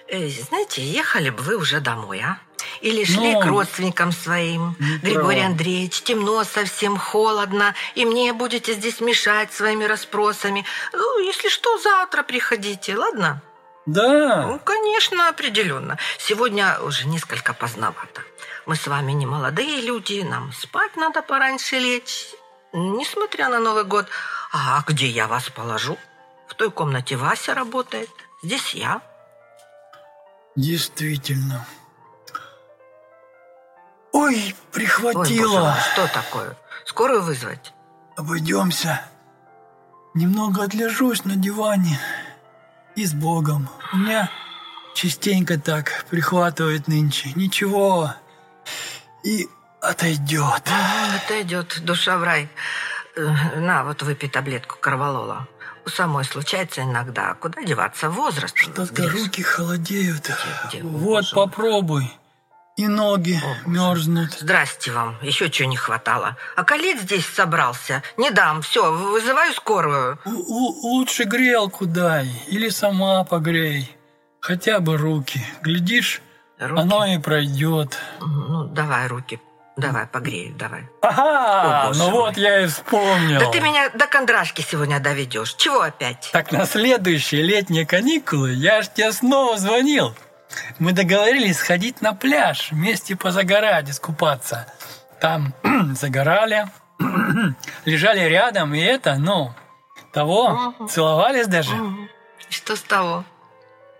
Э, знаете, ехали бы вы уже домой, а? Или шли
Ну,
к родственникам своим. Григорий
правда.
Андреевич, темно, совсем холодно, и мне будете здесь мешать своими расспросами. Ну, если что, завтра приходите, ладно?
Да,
Ну, конечно, определенно. Сегодня уже несколько поздновато. Мы с вами не молодые люди, нам спать надо пораньше лечь, несмотря на Новый год. А где я вас положу? В той комнате Вася работает, здесь я.
действительно. Ой,
Ой,
прихватило.
мой, что такое? Скорую вызвать?
Обойдемся. Немного отлежусь на диване. И с Богом. У меня частенько так прихватывает нынче. Ничего. И отойдет.
Это идет душа в рай. Э, На, вот выпей таблетку корвалола. У самой случается иногда. Куда деваться? Возраст.
Что-то руки холодеют.
Где?
Вот,
Боже
попробуй. И ноги мерзнут.
Здрасте вам, еще чего не хватало. А колец здесь собрался. Не дам, все, вызываю скорую.
Л- л- лучше грелку дай. Или сама погрей. Хотя бы руки. Глядишь,
Руки?
оно и пройдет.
Ну, давай руки. Давай, погрею, давай.
Ага,
О,
ну
мой.
вот я и вспомнил.
Да ты меня до кондрашки сегодня доведешь. Чего опять?
Так на следующие летние каникулы я ж тебе снова звонил. Мы договорились сходить на пляж, вместе позагорать, искупаться. Там [CLEARS THROAT] загорали, [CLEARS THROAT] лежали рядом, и это, ну, того, целовались даже.
Что с того?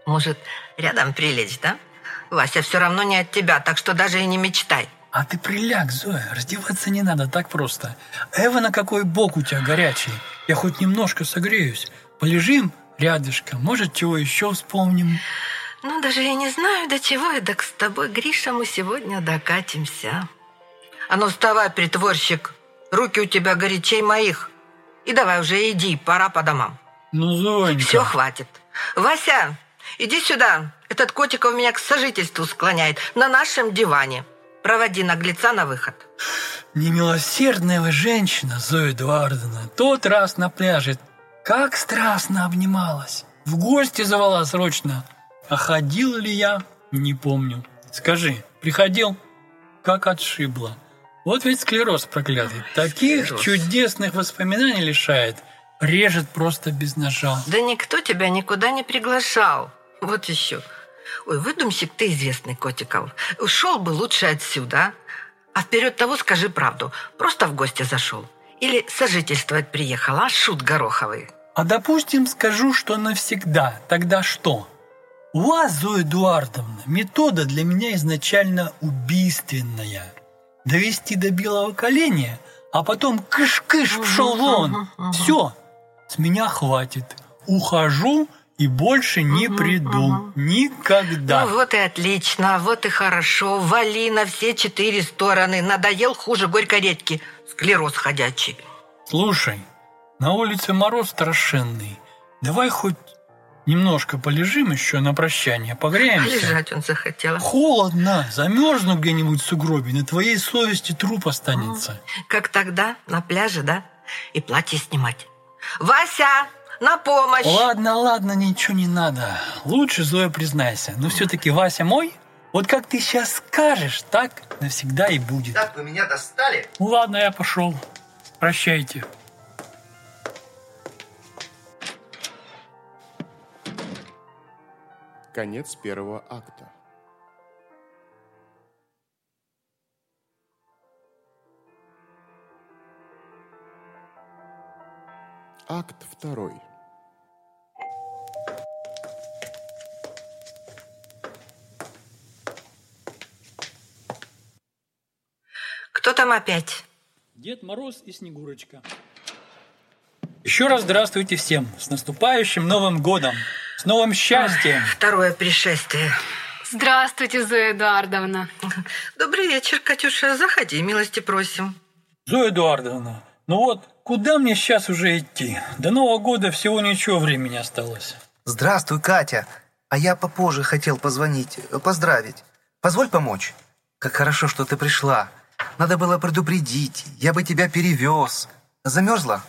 Может, рядом прилечь, да? Вася все равно не от тебя, так что даже и не мечтай.
А ты приляг, Зоя, раздеваться не надо так просто. Эва, на какой бок у тебя горячий? Я хоть немножко согреюсь. Полежим рядышком, может, чего еще вспомним.
Ну, даже я не знаю, до чего и так с тобой, Гриша, мы сегодня докатимся. А ну, вставай, притворщик. Руки у тебя горячей моих. И давай уже иди, пора по домам.
Ну, Зонька.
Все, хватит. Вася, иди сюда. Этот котиков меня к сожительству склоняет. На нашем диване. Проводи наглеца на выход.
Немилосердная вы женщина, Зоя Эдуардовна. Тот раз на пляже как страстно обнималась. В гости звала срочно. А ходил ли я? Не помню. Скажи, приходил? Как отшибло. Вот ведь склероз проклятый. Таких
Склероз.
чудесных воспоминаний лишает. Режет просто без ножа.
Да никто тебя никуда не приглашал. Вот еще. Ой, выдумщик ты известный, Котиков. Ушел бы лучше отсюда. а? Вперед того скажи правду. Просто в гости зашел. Или сожительствовать приехал, а шут гороховый.
А допустим, скажу, что навсегда. Тогда что? У вас, Зоя Эдуардовна, метода для меня изначально убийственная. Довести до белого коленя, а потом кыш-кыш пшел вон. Все, с меня хватит. Ухожу и больше не приду. Никогда.
Ну вот и отлично, вот и хорошо. Вали на все четыре стороны. Надоел хуже горькой редьки. Склероз ходячий.
Слушай, на улице мороз страшенный. Давай хоть Немножко полежим еще на прощание, погреемся.
Лежать он захотел.
Холодно, замерзну где-нибудь в сугробе, на твоей совести труп останется.
Как тогда, на пляже, да? И платье снимать. Вася, на помощь!
Ладно, ладно, ничего не надо. Лучше, Зоя, признайся. Но все-таки Вася мой? Вот как ты сейчас скажешь, так навсегда и будет.
Так вы меня достали?
Ну ладно, я пошел. Прощайте.
Конец первого акта. Акт второй.
Кто там опять?
Дед Мороз и Снегурочка. Еще раз здравствуйте всем. С наступающим Новым годом. Новым счастьем.
Второе пришествие.
Здравствуйте, Зоя Эдуардовна.
Добрый вечер, Катюша. Заходи, милости просим.
Зоя Эдуардовна, ну вот, куда мне сейчас уже идти? До Нового года всего ничего времени осталось.
Здравствуй, Катя. А я попозже хотел позвонить, поздравить. Позволь помочь? Как хорошо, что ты пришла. Надо было предупредить. Я бы тебя перевез. Замерзла?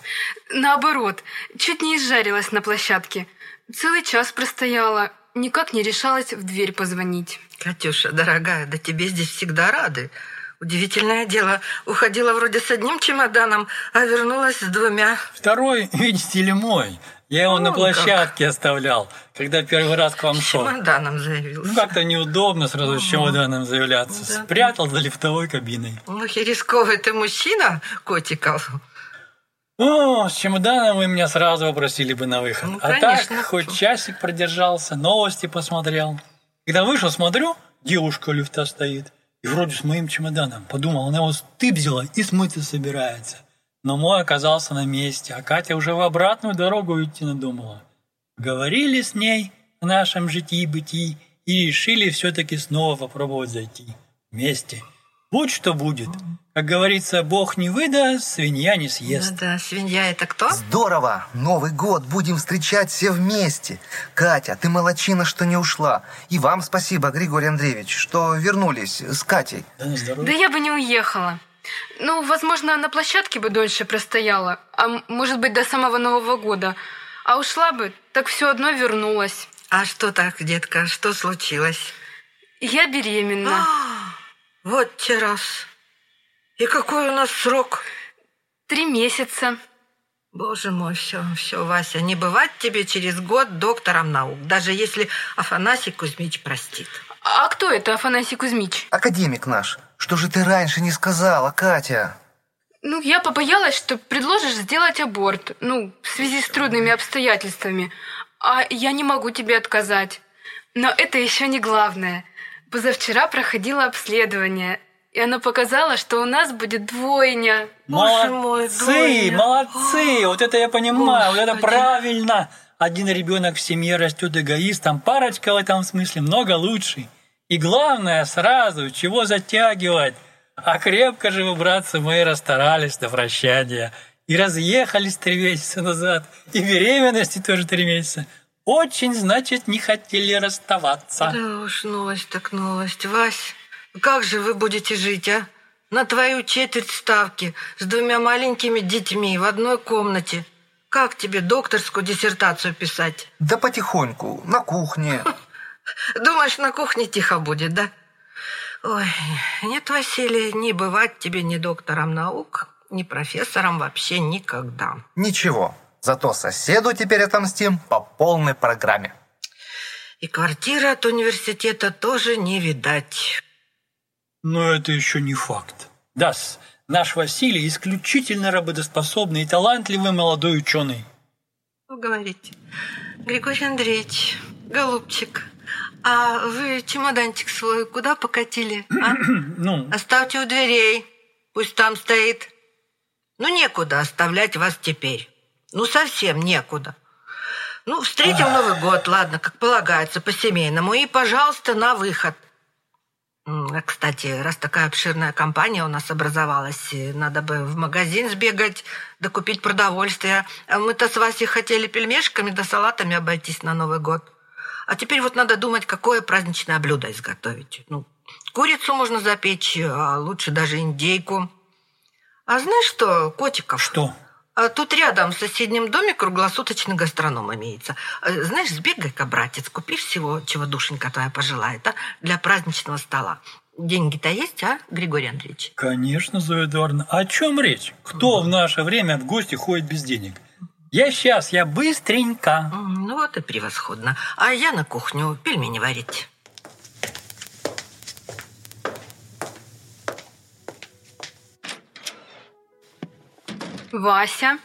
Наоборот, чуть не изжарилась на площадке. Целый час простояла, никак не решалась в дверь позвонить.
Катюша, дорогая, да тебе здесь всегда рады. Удивительное дело, уходила вроде с одним чемоданом, а вернулась с двумя.
Второй, [LAUGHS] видите ли, мой. Я его на
Вон
площадке оставлял, когда первый раз к вам
С
шел.
чемоданом заявился.
Ну, как-то неудобно сразу с чемоданом заявляться.
Да.
Спрятал за лифтовой кабиной.
И рисковый ты мужчина, котиков.
О, с чемоданом вы меня сразу попросили бы на выход.
Ну,
а
конечно.
так, хоть часик продержался, новости посмотрел. Когда вышел, смотрю, девушка у лифта стоит. И вроде с моим чемоданом. Подумал, она его стыбзила и смыться собирается. Но мой оказался на месте, а Катя уже в обратную дорогу идти надумала. Говорили с ней о нашем житии-бытии и решили все-таки снова попробовать зайти. Вместе. Будь что будет. Как говорится, Бог не выдаст, свинья не съест.
Да-да, свинья это кто?
Здорово! Новый год будем встречать все вместе. Катя, ты молочина, что не ушла. И вам спасибо, Григорий Андреевич, что вернулись с Катей.
Да на здоровье.
Да я бы не уехала. Ну, возможно, на площадке бы дольше простояла, а может быть, до самого Нового года. А ушла бы, так все одно вернулась.
А что так, детка, что случилось?
Я беременна.
А, [GASPS] вот те раз. И какой у нас срок?
Три месяца.
Боже мой, все, все, Вася, не бывать тебе через год доктором наук, даже если Афанасий Кузьмич простит.
А кто это, Афанасий Кузьмич?
Академик наш, что же ты раньше не сказала, Катя?
Ну, я побоялась, что предложишь сделать аборт, ну, в связи с трудными обстоятельствами. А я не могу тебе отказать. Но это еще не главное. Позавчера проходило обследование, и оно показало, что у нас будет двойня.
Боже мой,
Молодцы,
двойня.
молодцы, вот это я понимаю, вот это
Господи.
правильно. Один ребенок в семье растет эгоистом, парочка в этом смысле много лучше. И главное, сразу, чего затягивать? А крепко же вы, братцы мои, расстарались до прощания. И разъехались три месяца назад, и беременности тоже три месяца. Очень, значит, не хотели расставаться.
Да уж, новость так новость. Вась, как же вы будете жить, а? На твою четверть ставки, с двумя маленькими детьми в одной комнате. Как тебе докторскую диссертацию писать?
Да потихоньку, на кухне. [LAUGHS]
Думаешь, на кухне тихо будет, да? Ой, нет, Василий, не бывать тебе ни доктором наук, ни профессором вообще никогда.
Ничего, зато соседу теперь отомстим по полной программе.
И квартиры от университета тоже не видать.
Но это еще не факт. да наш Василий исключительно работоспособный и талантливый молодой ученый.
Что говорите? Григорий Андреевич, голубчик, а вы чемоданчик свой куда покатили? а? [CLEARS THROAT]
Ну,
Оставьте у дверей, пусть там стоит. Ну, некуда оставлять вас теперь. Ну, совсем некуда. Ну, встретим Новый год, ладно, как полагается, по-семейному. И, пожалуйста, на выход. А, Кстати, раз такая обширная компания у нас образовалась, э, надо бы в магазин сбегать, да купить продовольствие. А мы-то с Васей хотели пельмешками да салатами обойтись на Новый год. А теперь вот надо думать, какое праздничное блюдо изготовить. Ну, курицу можно запечь, а лучше даже индейку. А знаешь что, Котиков?
Что?
А Тут рядом в соседнем доме круглосуточный гастроном имеется. Э, Знаешь, сбегай-ка, братец, купи всего, чего душенька твоя пожелает, а, для праздничного стола. Деньги-то есть, а, Григорий Андреевич?
Конечно, Зоя Эдуардовна. О чем речь? Кто в наше время в гости ходит без денег? Я сейчас, я быстренько.
Ну вот и превосходно. А я на кухню пельмени варить.
Вася,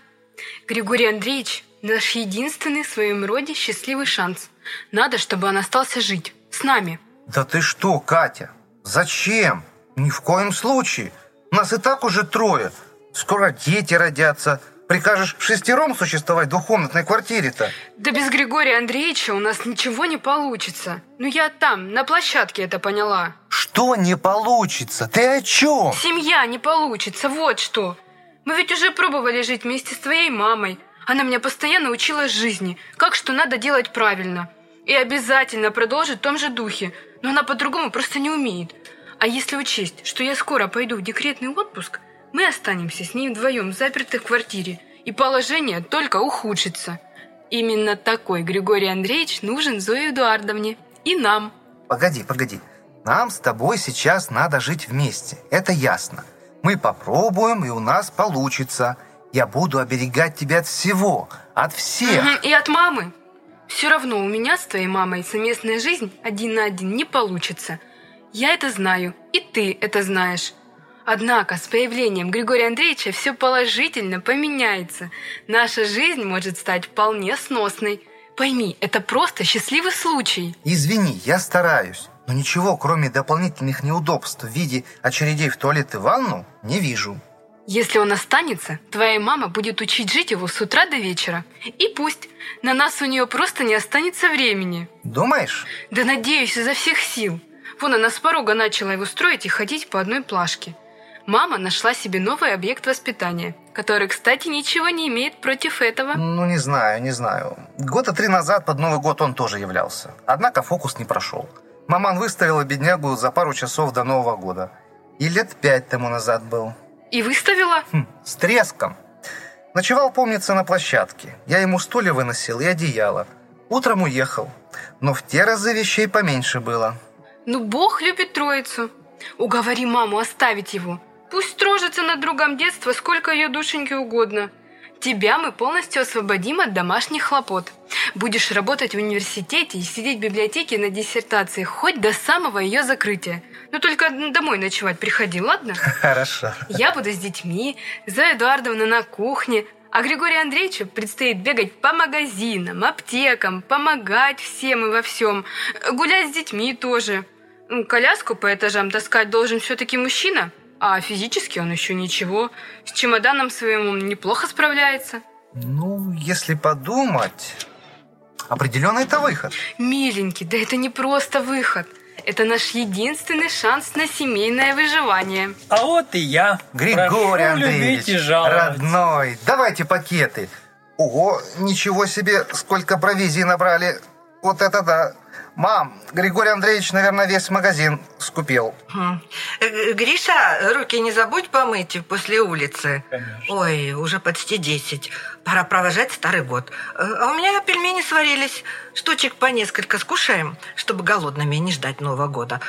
Григорий Андреевич, наш единственный в своем роде счастливый шанс. Надо, чтобы он остался жить. С нами.
Да ты что, Катя? Зачем? Ни в коем случае. Нас и так уже трое. Скоро дети родятся. Прикажешь шестером существовать в двухкомнатной квартире-то?
Да без Григория Андреевича у нас ничего не получится. Ну я там, на площадке это поняла.
Что не получится? Ты о чем?
Семья не получится, вот что. Мы ведь уже пробовали жить вместе с твоей мамой. Она меня постоянно учила жизни, как что надо делать правильно. И обязательно продолжит в том же духе. Но она по-другому просто не умеет. А если учесть, что я скоро пойду в декретный отпуск, мы останемся с ней вдвоем в квартире, и положение только ухудшится. Именно такой Григорий Андреевич нужен Зое Эдуардовне. И нам.
Погоди, погоди. Нам с тобой сейчас надо жить вместе. Это ясно. Мы попробуем, и у нас получится. Я буду оберегать тебя от всего, от всех.
И от мамы. Все равно у меня с твоей мамой совместная жизнь один на один не получится. Я это знаю, и ты это знаешь. Однако с появлением Григория Андреевича все положительно поменяется. Наша жизнь может стать вполне сносной. Пойми, это просто счастливый случай.
Извини, я стараюсь. Но ничего, кроме дополнительных неудобств в виде очередей в туалет и ванну, не вижу.
Если он останется, твоя мама будет учить жить его с утра до вечера. И пусть. На нас у нее просто не останется времени.
Думаешь?
Да надеюсь, изо всех сил. Вон она с порога начала его строить и ходить по одной плашке. Мама нашла себе новый объект воспитания, который, кстати, ничего не имеет против этого.
Ну, не знаю, не знаю. Года три назад под Новый год он тоже являлся. Однако фокус не прошел. Маман выставила беднягу за пару часов до Нового года. И лет пять тому назад был.
И выставила?
Хм, с треском. Ночевал, помнится, на площадке. Я ему стулья выносил и одеяло. Утром уехал. Но в те разы вещей поменьше было.
Ну, Бог любит троицу. Уговори маму оставить его. Пусть строжится над другом детства, сколько ее душеньке угодно. Тебя мы полностью освободим от домашних хлопот. Будешь работать в университете и сидеть в библиотеке на диссертации хоть до самого ее закрытия. Но только домой ночевать приходи, ладно? [LAUGHS]
Хорошо.
Я буду с детьми, Зоя Эдуардовна на кухне, а Григорию Андреевичу предстоит бегать по магазинам, аптекам, помогать всем и во всем, гулять с детьми тоже. Ну, Коляску по этажам таскать должен все-таки мужчина, а физически он еще ничего. С чемоданом своим он неплохо справляется.
Ну, если подумать... Определенно это выход.
Миленький, да это не просто выход. Это наш единственный шанс на семейное выживание.
А вот и я.
Григорий
Прошу
Андреевич, родной, давайте пакеты. Ого, ничего себе, сколько провизии набрали. Вот это да. Мам, Григорий Андреевич, наверное, весь магазин скупил.
Хм. Э, Гриша, руки не забудь помыть после улицы.
Конечно.
Ой, уже почти десять. Пора провожать старый год. Э, А у меня пельмени сварились. Штучек по несколько скушаем, чтобы голодными не ждать Нового года.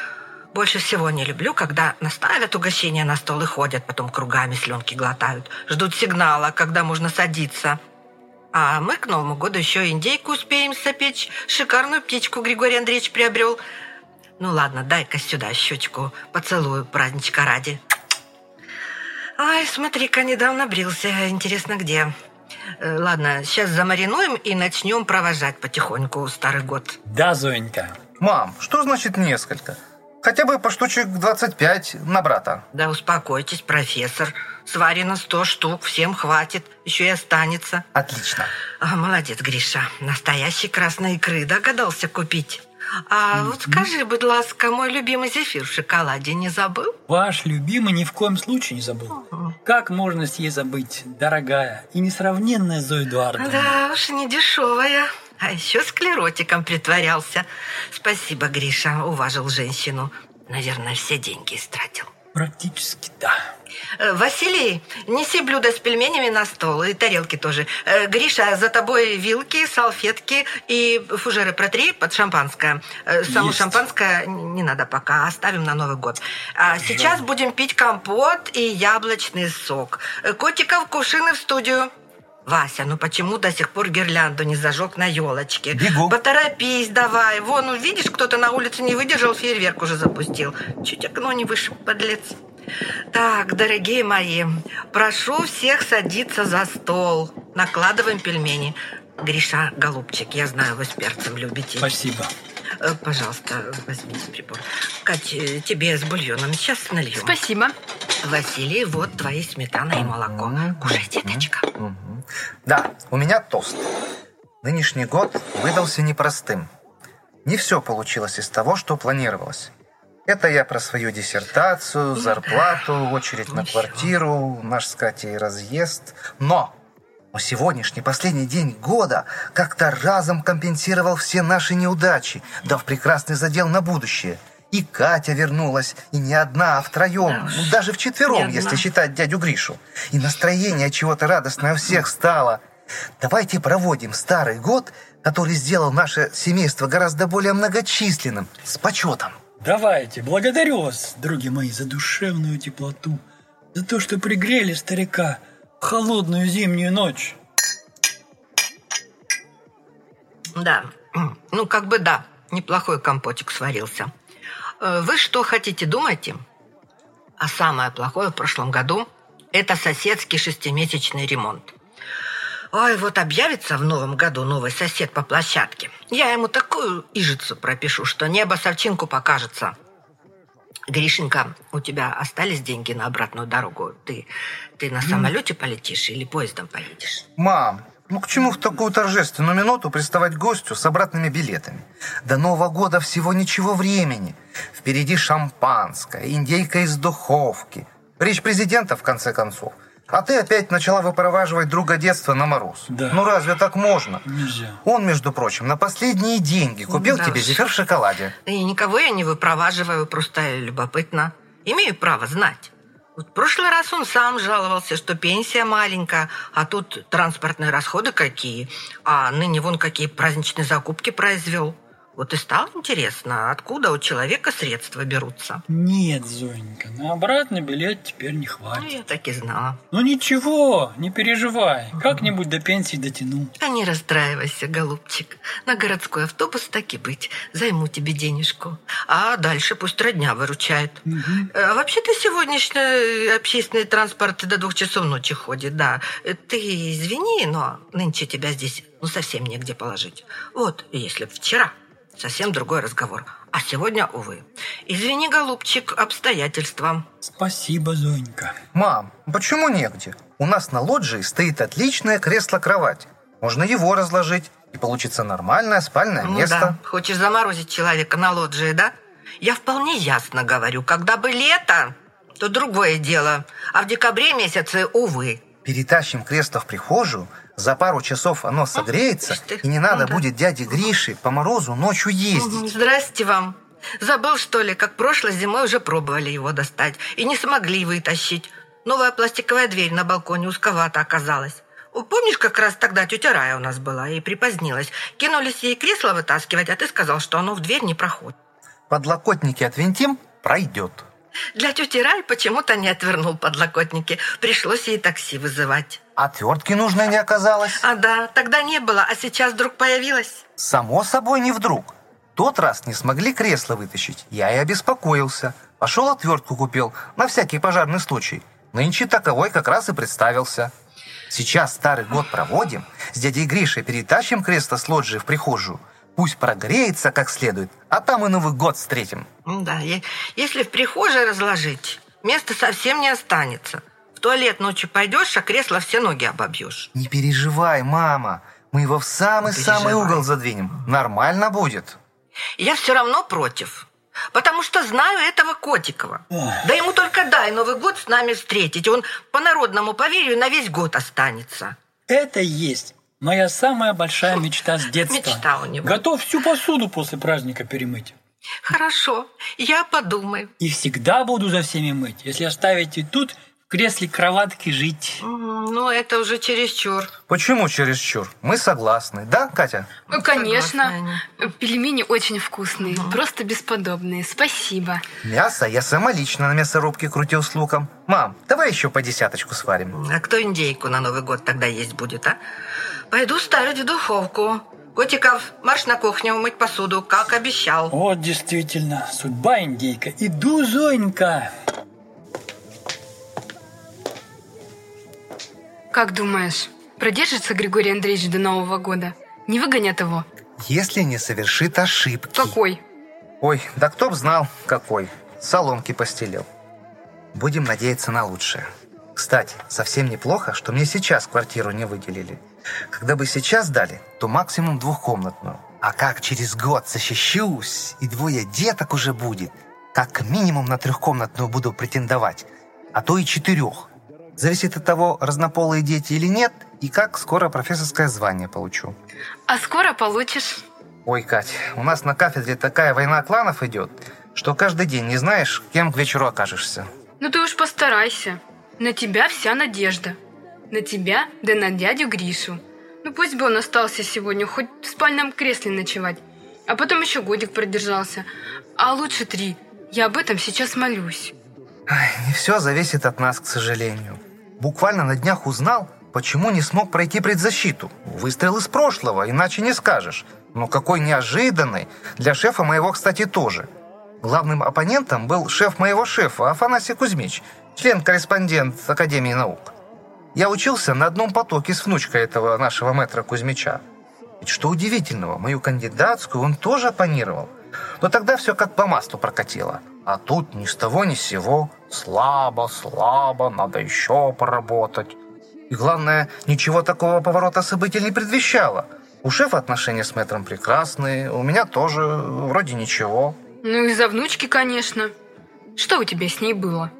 Больше всего не люблю, когда наставят угощения на стол и ходят, потом кругами слюнки глотают. Ждут сигнала, когда можно садиться. А мы к Новому году еще индейку успеем сопечь. Шикарную птичку Григорий Андреевич приобрел. Ну ладно, дай-ка сюда щечку. Поцелую праздничка ради. Ай, смотри-ка, недавно брился. Интересно, где? Э, Ладно, сейчас замаринуем и начнем провожать потихоньку Старый год.
Да, Зоенька.
Мам, что значит несколько? Хотя бы по штучек 25 на брата.
Да успокойтесь, профессор. Сварено 100 штук, всем хватит. Еще и останется.
Отлично.
А, молодец, Гриша. Настоящей красной икры догадался купить. А вот скажи, будь ласка, мой любимый зефир в шоколаде не забыл?
Ваш любимый ни в коем случае не забыл. Как можно сие забыть, дорогая и несравненная Зоя Эдуардовна?
Да уж, не дешевая. А еще склеротиком притворялся. Спасибо, Гриша, уважил женщину. Наверное, все деньги истратил.
Практически да.
Э, Василий, неси блюдо с пельменями на стол и тарелки тоже. Э, Гриша, за тобой вилки, салфетки и фужеры протри под шампанское. Э, Само
Есть.
шампанское не надо пока, оставим на Новый год. А сейчас будем пить компот и яблочный сок. Котиков, кувшины в студию. Вася, ну почему до сих пор гирлянду не зажег на елочке?
Бегу.
Поторопись давай. Вон, увидишь, кто-то на улице не выдержал, фейерверк уже запустил. Чуть окно не вышиб, подлец. Так, дорогие мои, прошу всех садиться за стол. Накладываем пельмени. Гриша, голубчик, я знаю, вы с перцем любите.
Спасибо.
Э, Пожалуйста, возьмите прибор. Кать, э, тебе с бульоном сейчас налью.
Спасибо.
Василий, вот твои сметана и молоко. Кушай, деточка.
Да, у меня тост. Нынешний год выдался непростым. Не все получилось из того, что планировалось. Это я про свою диссертацию, зарплату, очередь на
Ну всё.
квартиру, наш с Катей разъезд. Но но сегодняшний последний день года как-то разом компенсировал все наши неудачи, дав прекрасный задел на будущее. И Катя вернулась, и не одна, а втроем,
Да
ну, даже вчетвером, если считать дядю Гришу. И настроение чего-то радостное у всех стало. Давайте проводим старый год, который сделал наше семейство гораздо более многочисленным, с почетом.
Давайте, благодарю вас, други мои, за душевную теплоту, за то, что пригрели старика холодную зимнюю ночь.
Да, ну как бы да, неплохой компотик сварился. Э, Вы что хотите, думайте? А самое плохое в прошлом году – это соседский шестимесячный ремонт. Ой, вот объявится в новом году новый сосед по площадке. Я ему такую ижицу пропишу, что небо совчинку покажется. Гришенька, у тебя остались деньги на обратную дорогу? Ты, ты на самолете полетишь или поездом поедешь?
Мам, ну к чему в такую торжественную минуту приставать гостю с обратными билетами? До Нового года всего ничего времени. Впереди шампанское, индейка из духовки. Речь президента, в конце концов. А ты опять начала выпроваживать друга детства на мороз.
Да.
Ну разве так можно?
Нельзя.
Он, между прочим, на последние деньги купил
да
тебе
уж.
зефир в шоколаде.
И никого я не выпроваживаю, просто любопытно. Имею право знать. Вот в прошлый раз он сам жаловался, что пенсия маленькая, а тут транспортные расходы какие. А ныне вон какие праздничные закупки произвел. Вот и стало интересно, откуда у человека средства берутся.
Нет, Зонька, на обратный билет теперь не
Ну,
хватит.
я так и знала.
Ну ничего, не переживай. Как-нибудь до пенсии дотяну.
А не расстраивайся, голубчик. На городской автобус так и быть. Займу тебе денежку. А дальше пусть родня выручает. А вообще-то сегодняшний общественный транспорт до двух часов ночи ходит, да. Э, Ты извини, но нынче тебя здесь ну совсем негде положить. Вот, если б вчера совсем другой разговор. А сегодня, увы. Извини, голубчик, обстоятельства.
Спасибо, Зонька.
Мам, почему негде? У нас на лоджии стоит отличное кресло-кровать. Можно его разложить, и получится нормальное спальное
Ну
место.
да, хочешь заморозить человека на лоджии, да? Я вполне ясно говорю, когда бы лето, то другое дело. А в декабре месяце, увы.
Перетащим кресло в прихожую, за пару часов оно согреется,
ишь ты.
и не надо
Ну
будет дяде Грише по морозу ночью ездить.
Здрасте вам. Забыл, что ли, как прошлой зимой уже пробовали его достать и не смогли вытащить. Новая пластиковая дверь на балконе узковато оказалась. Помнишь, как раз тогда тетя Рая у нас была и припозднилась. Кинулись ей кресло вытаскивать, а ты сказал, что оно в дверь не проходит.
Подлокотники отвинтим, пройдет.
Для тети Раи почему-то не отвернул подлокотники. Пришлось ей такси вызывать.
Отвертки нужной не оказалось.
А да, тогда не было, а сейчас вдруг появилась.
Само собой, не вдруг. Тот раз не смогли кресло вытащить. Я и обеспокоился. Пошел отвертку купил, на всякий пожарный случай. Нынче таковой как раз и представился. Сейчас старый год проводим, с дядей Гришей перетащим кресло с лоджии в прихожую. Пусть прогреется как следует, а там и Новый год встретим.
Да, если в прихожей разложить, места совсем не останется. В туалет ночью пойдешь, а кресло все ноги обобьешь.
Не переживай, мама. Мы его в самый-самый угол задвинем. Нормально будет.
Я все равно против. Потому что знаю этого Котикова. Да ему только дай Новый год с нами встретить. Он по народному поверью на весь год останется.
Это и есть моя самая большая мечта с детства.
Мечта у него.
Готов всю посуду после праздника перемыть.
Хорошо, я подумаю.
И всегда буду за всеми мыть. Если оставите тут, в кресле кроватки жить.
Ну, это уже чересчур.
Почему чересчур? Мы согласны. Да, Катя?
Ну, конечно.
Согласна,
Пельмени очень вкусные, просто бесподобные. Спасибо.
Мясо я сама лично на мясорубке крутил с луком. Мам, давай еще по десяточку сварим.
А кто индейку на Новый год тогда есть будет, а? Пойду ставить в духовку. Котиков, марш на кухню мыть посуду, как обещал.
Вот действительно, судьба индейка. Иду, Зонька.
Как думаешь, продержится Григорий Андреевич до Нового года? Не выгонят его?
Если не совершит ошибки.
Какой?
Ой, да кто б знал, какой. Соломки постелил. Будем надеяться на лучшее. Кстати, совсем неплохо, что мне сейчас квартиру не выделили. Когда бы сейчас дали, то максимум двухкомнатную. А как через год защищусь, и двое деток уже будет, как минимум на трехкомнатную буду претендовать, а то и четырех. Зависит от того, разнополые дети или нет, и как скоро профессорское звание получу.
А скоро получишь.
Ой, Кать, у нас на кафедре такая война кланов идет, что каждый день не знаешь, кем к вечеру окажешься.
Ну ты уж постарайся. На тебя вся надежда. На тебя, да на дядю Гришу. Ну пусть бы он остался сегодня, хоть в спальном кресле ночевать. А потом еще годик продержался. А лучше три. Я об этом сейчас молюсь.
Ай, не все зависит от нас, к сожалению. Буквально на днях узнал, почему не смог пройти предзащиту. Выстрел из прошлого, иначе не скажешь. Но какой неожиданный. Для шефа моего, кстати, тоже. Главным оппонентом был шеф моего шефа, Афанасий Кузьмич, член-корреспондент Академии наук. Я учился на одном потоке с внучкой этого нашего мэтра Кузьмича. Ведь что удивительного, мою кандидатскую он тоже оппонировал. Но тогда все как по маслу прокатило. А тут ни с того ни с сего. Слабо, слабо, надо еще поработать. И главное, ничего такого поворота событий не предвещало. У шефа отношения с мэтром прекрасные, у меня тоже вроде ничего.
Ну из-за внучки, конечно. Что у тебя с ней было?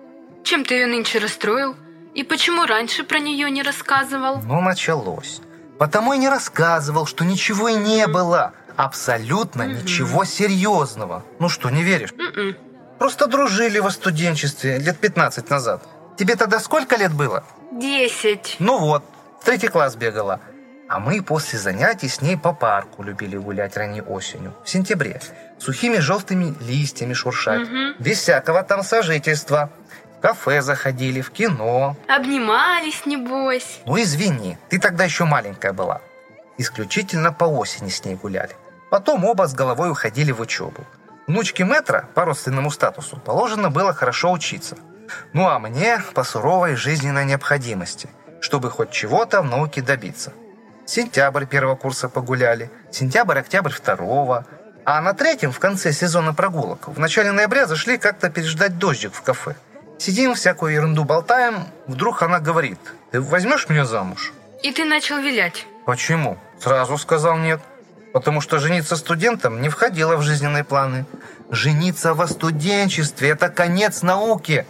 Чем ты ее нынче расстроил? И почему раньше про нее не рассказывал?
Ну, началось. Потому и не рассказывал, что ничего и не было. Абсолютно ничего серьезного. Ну что, не веришь?
М-м.
Просто дружили во студенчестве лет 15 назад. Тебе тогда сколько лет было?
Десять.
Ну вот, в третий класс бегала. А мы после занятий с ней по парку любили гулять ранней осенью, в сентябре. Сухими желтыми листьями шуршать. Без всякого там сожительства. Кафе заходили, в кино.
Обнимались, небось.
Ну извини, ты тогда еще маленькая была. Исключительно по осени с ней гуляли. Потом оба с головой уходили в учебу. Внучке метра по родственному статусу положено было хорошо учиться. Ну а мне по суровой жизненной необходимости, чтобы хоть чего-то в науке добиться. Сентябрь первого курса погуляли, сентябрь-октябрь второго, а на третьем, в конце сезона прогулок, в начале ноября зашли как-то переждать дождик в кафе. Сидим, всякую ерунду болтаем, вдруг она говорит, ты возьмешь меня замуж?
И ты начал вилять.
Почему? Сразу сказал нет. Потому что жениться студентом не входило в жизненные планы. Жениться во студенчестве – это конец науки.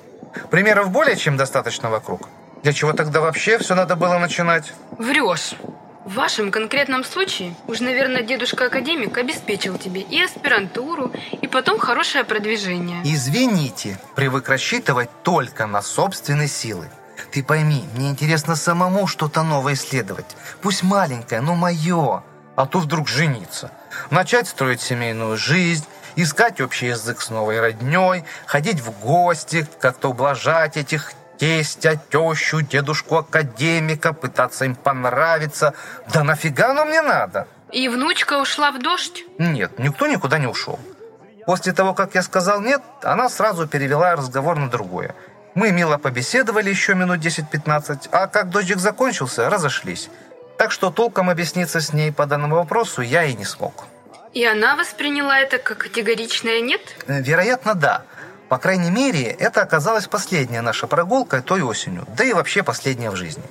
Примеров более чем достаточно вокруг. Для чего тогда вообще все надо было начинать?
Врешь. В вашем конкретном случае уж, наверное, дедушка-академик обеспечил тебе и аспирантуру, и потом хорошее продвижение.
Извините, привык рассчитывать только на собственные силы. Ты пойми, мне интересно самому что-то новое исследовать. Пусть маленькое, но мое. А то вдруг жениться. Начать строить семейную жизнь, искать общий язык с новой родней, ходить в гости, как-то ублажать этих тестя, тещу, дедушку-академика, пытаться им понравиться. Да нафига оно мне надо?
И внучка ушла в дождь?
Нет, никто никуда не ушел. После того, как я сказал «нет», она сразу перевела разговор на другое. Мы мило побеседовали еще минут 10-15, а как дождик закончился, разошлись. Так что толком объясниться с ней по данному вопросу я и не смог.
И она восприняла это как категоричное «нет»?
Э, Вероятно, да. По крайней мере, это оказалась последняя наша прогулка той осенью, да и вообще последняя в жизни.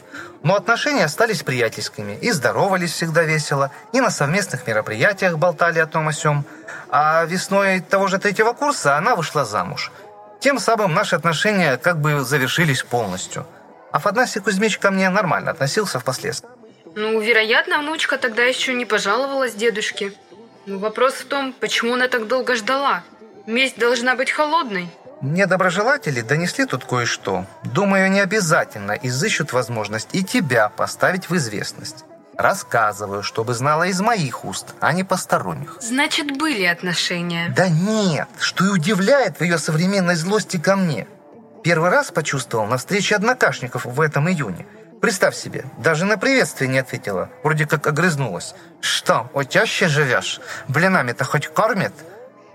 Но отношения остались приятельскими, и здоровались всегда весело, и на совместных мероприятиях болтали о том о сём. А весной того же третьего курса она вышла замуж. Тем самым наши отношения как бы завершились полностью. Афанасий Кузьмич ко мне нормально относился впоследствии.
Ну, вероятно, внучка тогда еще не пожаловалась дедушке. Но вопрос в том, почему она так долго ждала. Месть должна быть холодной.
Мне доброжелатели донесли тут кое-что. Думаю, не обязательно изыщут возможность и тебя поставить в известность. Рассказываю, чтобы знала из моих уст, а не посторонних.
Значит, были отношения.
Да нет, что и удивляет в ее современной злости ко мне. Первый раз почувствовал на встрече однокашников в этом июне. Представь себе, даже на приветствие не ответила. Вроде как огрызнулась. Что, утяще живешь? Блинами-то хоть кормят?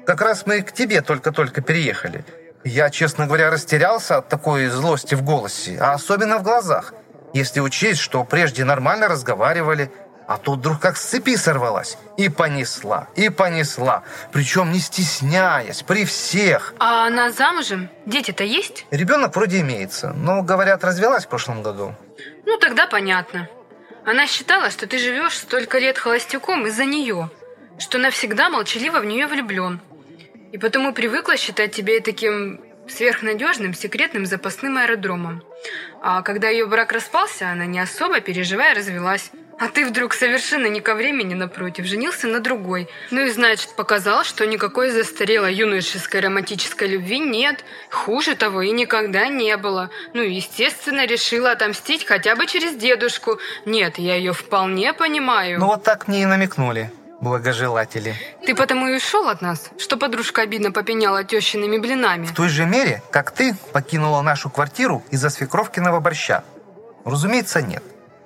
Как раз мы к тебе только-только переехали. Я, честно говоря, растерялся от такой злости в голосе, а особенно в глазах. Если учесть, что прежде нормально разговаривали, а тут вдруг как с цепи сорвалась. И понесла, и понесла. Причем не стесняясь, при всех.
А она замужем? Дети-то есть?
Ребенок вроде имеется, но, говорят, развелась в прошлом году.
Ну, тогда понятно. Она считала, что ты живешь столько лет холостяком из-за нее, что навсегда молчаливо в нее влюблен. И потому привыкла считать тебя таким сверхнадежным, секретным запасным аэродромом. А когда ее брак распался, она не особо, переживая, развелась. А ты вдруг совершенно не ко времени напротив, женился на другой. Ну и значит, показал, что никакой застарелой юношеской романтической любви нет. Хуже того и никогда не было. Ну и, естественно, решила отомстить хотя бы через дедушку. Нет, я ее вполне понимаю.
Ну вот так мне и намекнули благожелатели.
Ты потому и ушел от нас, что подружка обидно попеняла тещиными блинами.
В той же мере, как ты покинула нашу квартиру из-за свекровкиного борща. Разумеется, нет.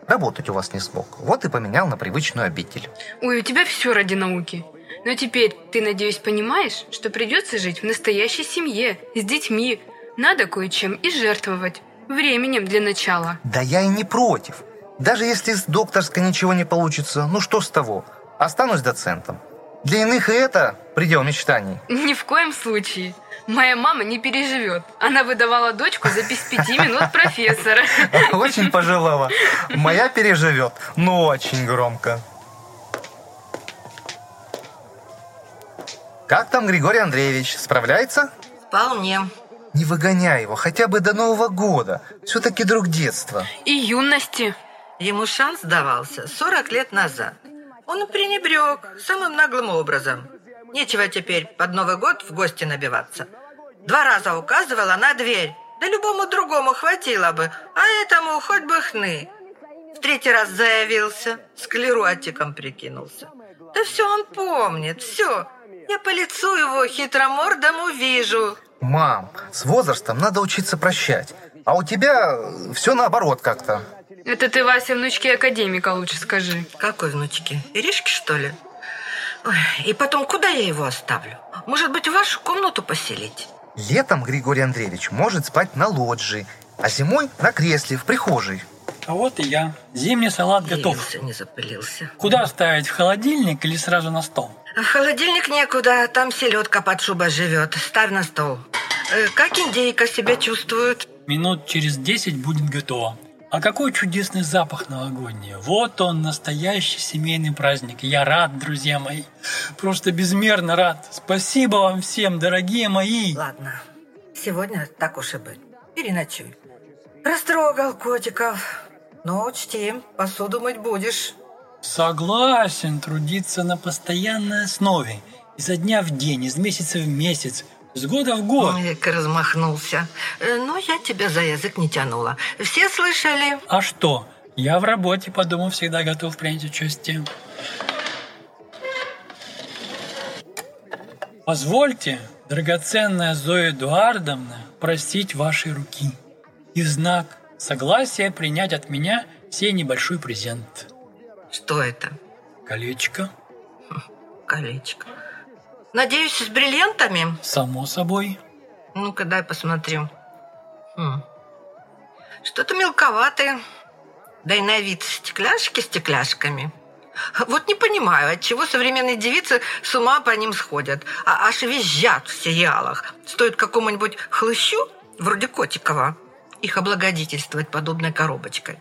Работать у вас не смог. Вот и поменял на привычную обитель.
Ой, у тебя все ради науки. Но теперь ты, надеюсь, понимаешь, что придется жить в настоящей семье, с детьми. Надо кое-чем и жертвовать. Временем для начала.
Да я и не против. Даже если с докторской ничего не получится, ну что с того? Останусь доцентом. Для иных и это предел мечтаний.
Ни в коем случае. Моя мама не переживет. Она выдавала дочку за без пяти минут профессора.
Очень пожелала. Моя переживет, но очень громко. Как там Григорий Андреевич? Справляется?
Вполне.
Не выгоняй его, хотя бы до Нового года. Все-таки друг детства.
И юности.
Ему шанс давался 40 лет назад. Он пренебрег самым наглым образом. Нечего теперь под Новый год в гости набиваться. Два раза указывала на дверь. Да любому другому хватило бы, а этому хоть бы хны. В третий раз заявился, склеротиком прикинулся. Да все он помнит, все. Я по лицу его хитромордому вижу.
Мам, с возрастом надо учиться прощать. А у тебя все наоборот как-то.
Это ты, Вася, внучке академика лучше скажи.
Какой внучке? Иришки, что ли? Ой, и потом, куда я его оставлю? Может быть, в вашу комнату поселить?
Летом Григорий Андреевич может спать на лоджии, а зимой на кресле в прихожей.
А вот и я. Зимний салат готов.
Не запылился.
Куда ставить, в холодильник или сразу на стол?
В холодильник некуда, там селедка под шубой живет. Ставь на стол. Э, как индейка себя чувствует?
Минут через десять будет готово. А какой чудесный запах новогодний. Вот он, настоящий семейный праздник. Я рад, друзья мои. Просто безмерно рад. Спасибо вам всем, дорогие мои.
Ладно, сегодня так уж и быть. Переночуй. Растрогал котиков. Но учти, посуду мыть будешь.
Согласен трудиться на постоянной основе. Изо дня в день, из месяца в месяц, с года в год.
Эк, размахнулся. Э, Но я тебя за язык не тянула. Все слышали?
А что? Я в работе по дому всегда готов принять участие. Позвольте, драгоценная Зоя Эдуардовна, просить вашей руки. И в знак согласия принять от меня сей небольшой презент.
Что это?
Колечко,
Колечко. Надеюсь, с бриллиантами?
само собой.
Ну-ка, дай посмотрю. Хм. Что-то мелковатое. Да и на вид стекляшки стекляшками. Вот не понимаю, от чего современные девицы с ума по ним сходят, а аж визжат в сериалах. Стоит какому-нибудь хлыщу, вроде Котикова, их облагодетельствовать подобной коробочкой.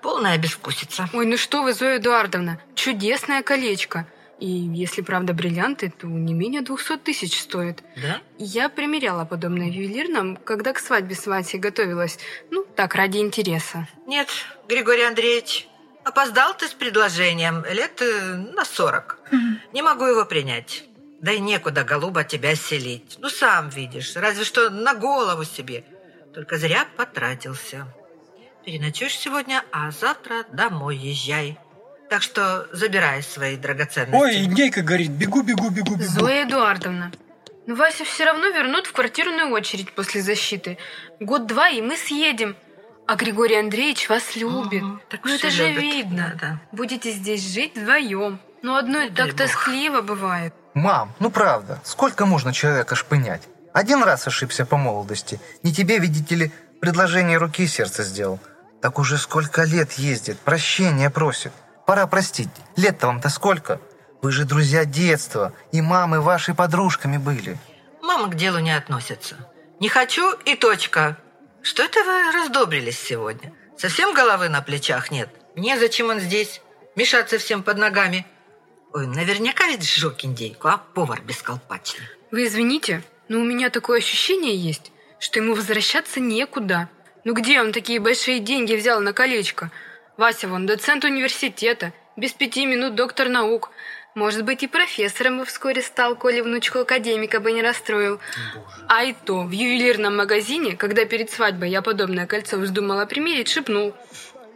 Полная безвкусица.
Ой, ну что вы, Зоя Эдуардовна, чудесное колечко. И если правда бриллианты, то не менее 200 тысяч стоит.
Да?
Я примеряла подобное в ювелирном, когда к свадьбе с Васей готовилась. Ну, так, ради интереса.
Нет, Григорий Андреевич, опоздал ты с предложением лет э, на сорок. Не могу его принять. Да и некуда, голуба, тебя селить. Ну, сам видишь, разве что на голову себе. Только зря потратился. Переночуешь сегодня, а завтра домой езжай. Так что забирай свои драгоценности.
Ой, индейка горит. Бегу, бегу, бегу, бегу.
Зоя Эдуардовна, ну Вася все равно вернут в квартирную очередь после защиты. Год-два, и мы съедем. А Григорий Андреевич вас любит.
Мгм, так
ну это же
любят.
видно.
Да, да.
Будете здесь жить вдвоем. Ну одной
дай
так
бог.
тоскливо бывает.
Мам, ну правда, сколько можно человека шпынять? Один раз ошибся по молодости. Не тебе, видите ли, предложение руки и сердца сделал. Так уже сколько лет ездит, прощения просит. Пора простить. Лет-то вам-то сколько? Вы же друзья детства, и мамы вашей подружками были.
Мама к делу не относится. Не хочу и точка. Что это вы раздобрились сегодня? Совсем головы на плечах нет? Незачем он здесь. Мешаться всем под ногами. Ой, наверняка ведь сжег индейку, а повар бесколпачный.
Вы извините, но у меня такое ощущение есть, что ему возвращаться некуда. Ну где он такие большие деньги взял на колечко? Вася вон доцент университета, без пяти минут доктор наук. Может быть, и профессором бы вскоре стал, коли внучку академика бы не расстроил. А и то, в ювелирном магазине, когда перед свадьбой я подобное кольцо вздумала примерить, шепнул.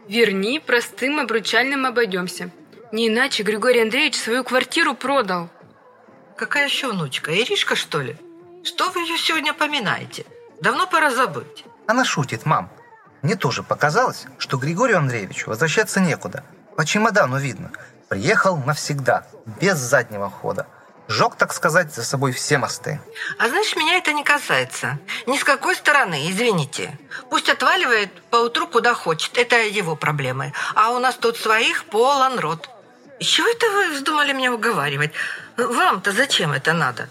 «Верни, простым обручальным обойдемся». Не иначе Григорий Андреевич свою квартиру продал.
Какая еще внучка? Иришка, что ли? Что вы ее сегодня поминаете? Давно пора забыть.
Она шутит, мам. Мне тоже показалось, что Григорию Андреевичу возвращаться некуда. По чемодану видно. Приехал навсегда, без заднего хода. Жег, так сказать, за собой все мосты.
А знаешь, меня это не касается. Ни с какой стороны, извините. Пусть отваливает поутру куда хочет. Это его проблемы. А у нас тут своих полон рот. Чего это вы вздумали меня уговаривать? Вам-то зачем это надо?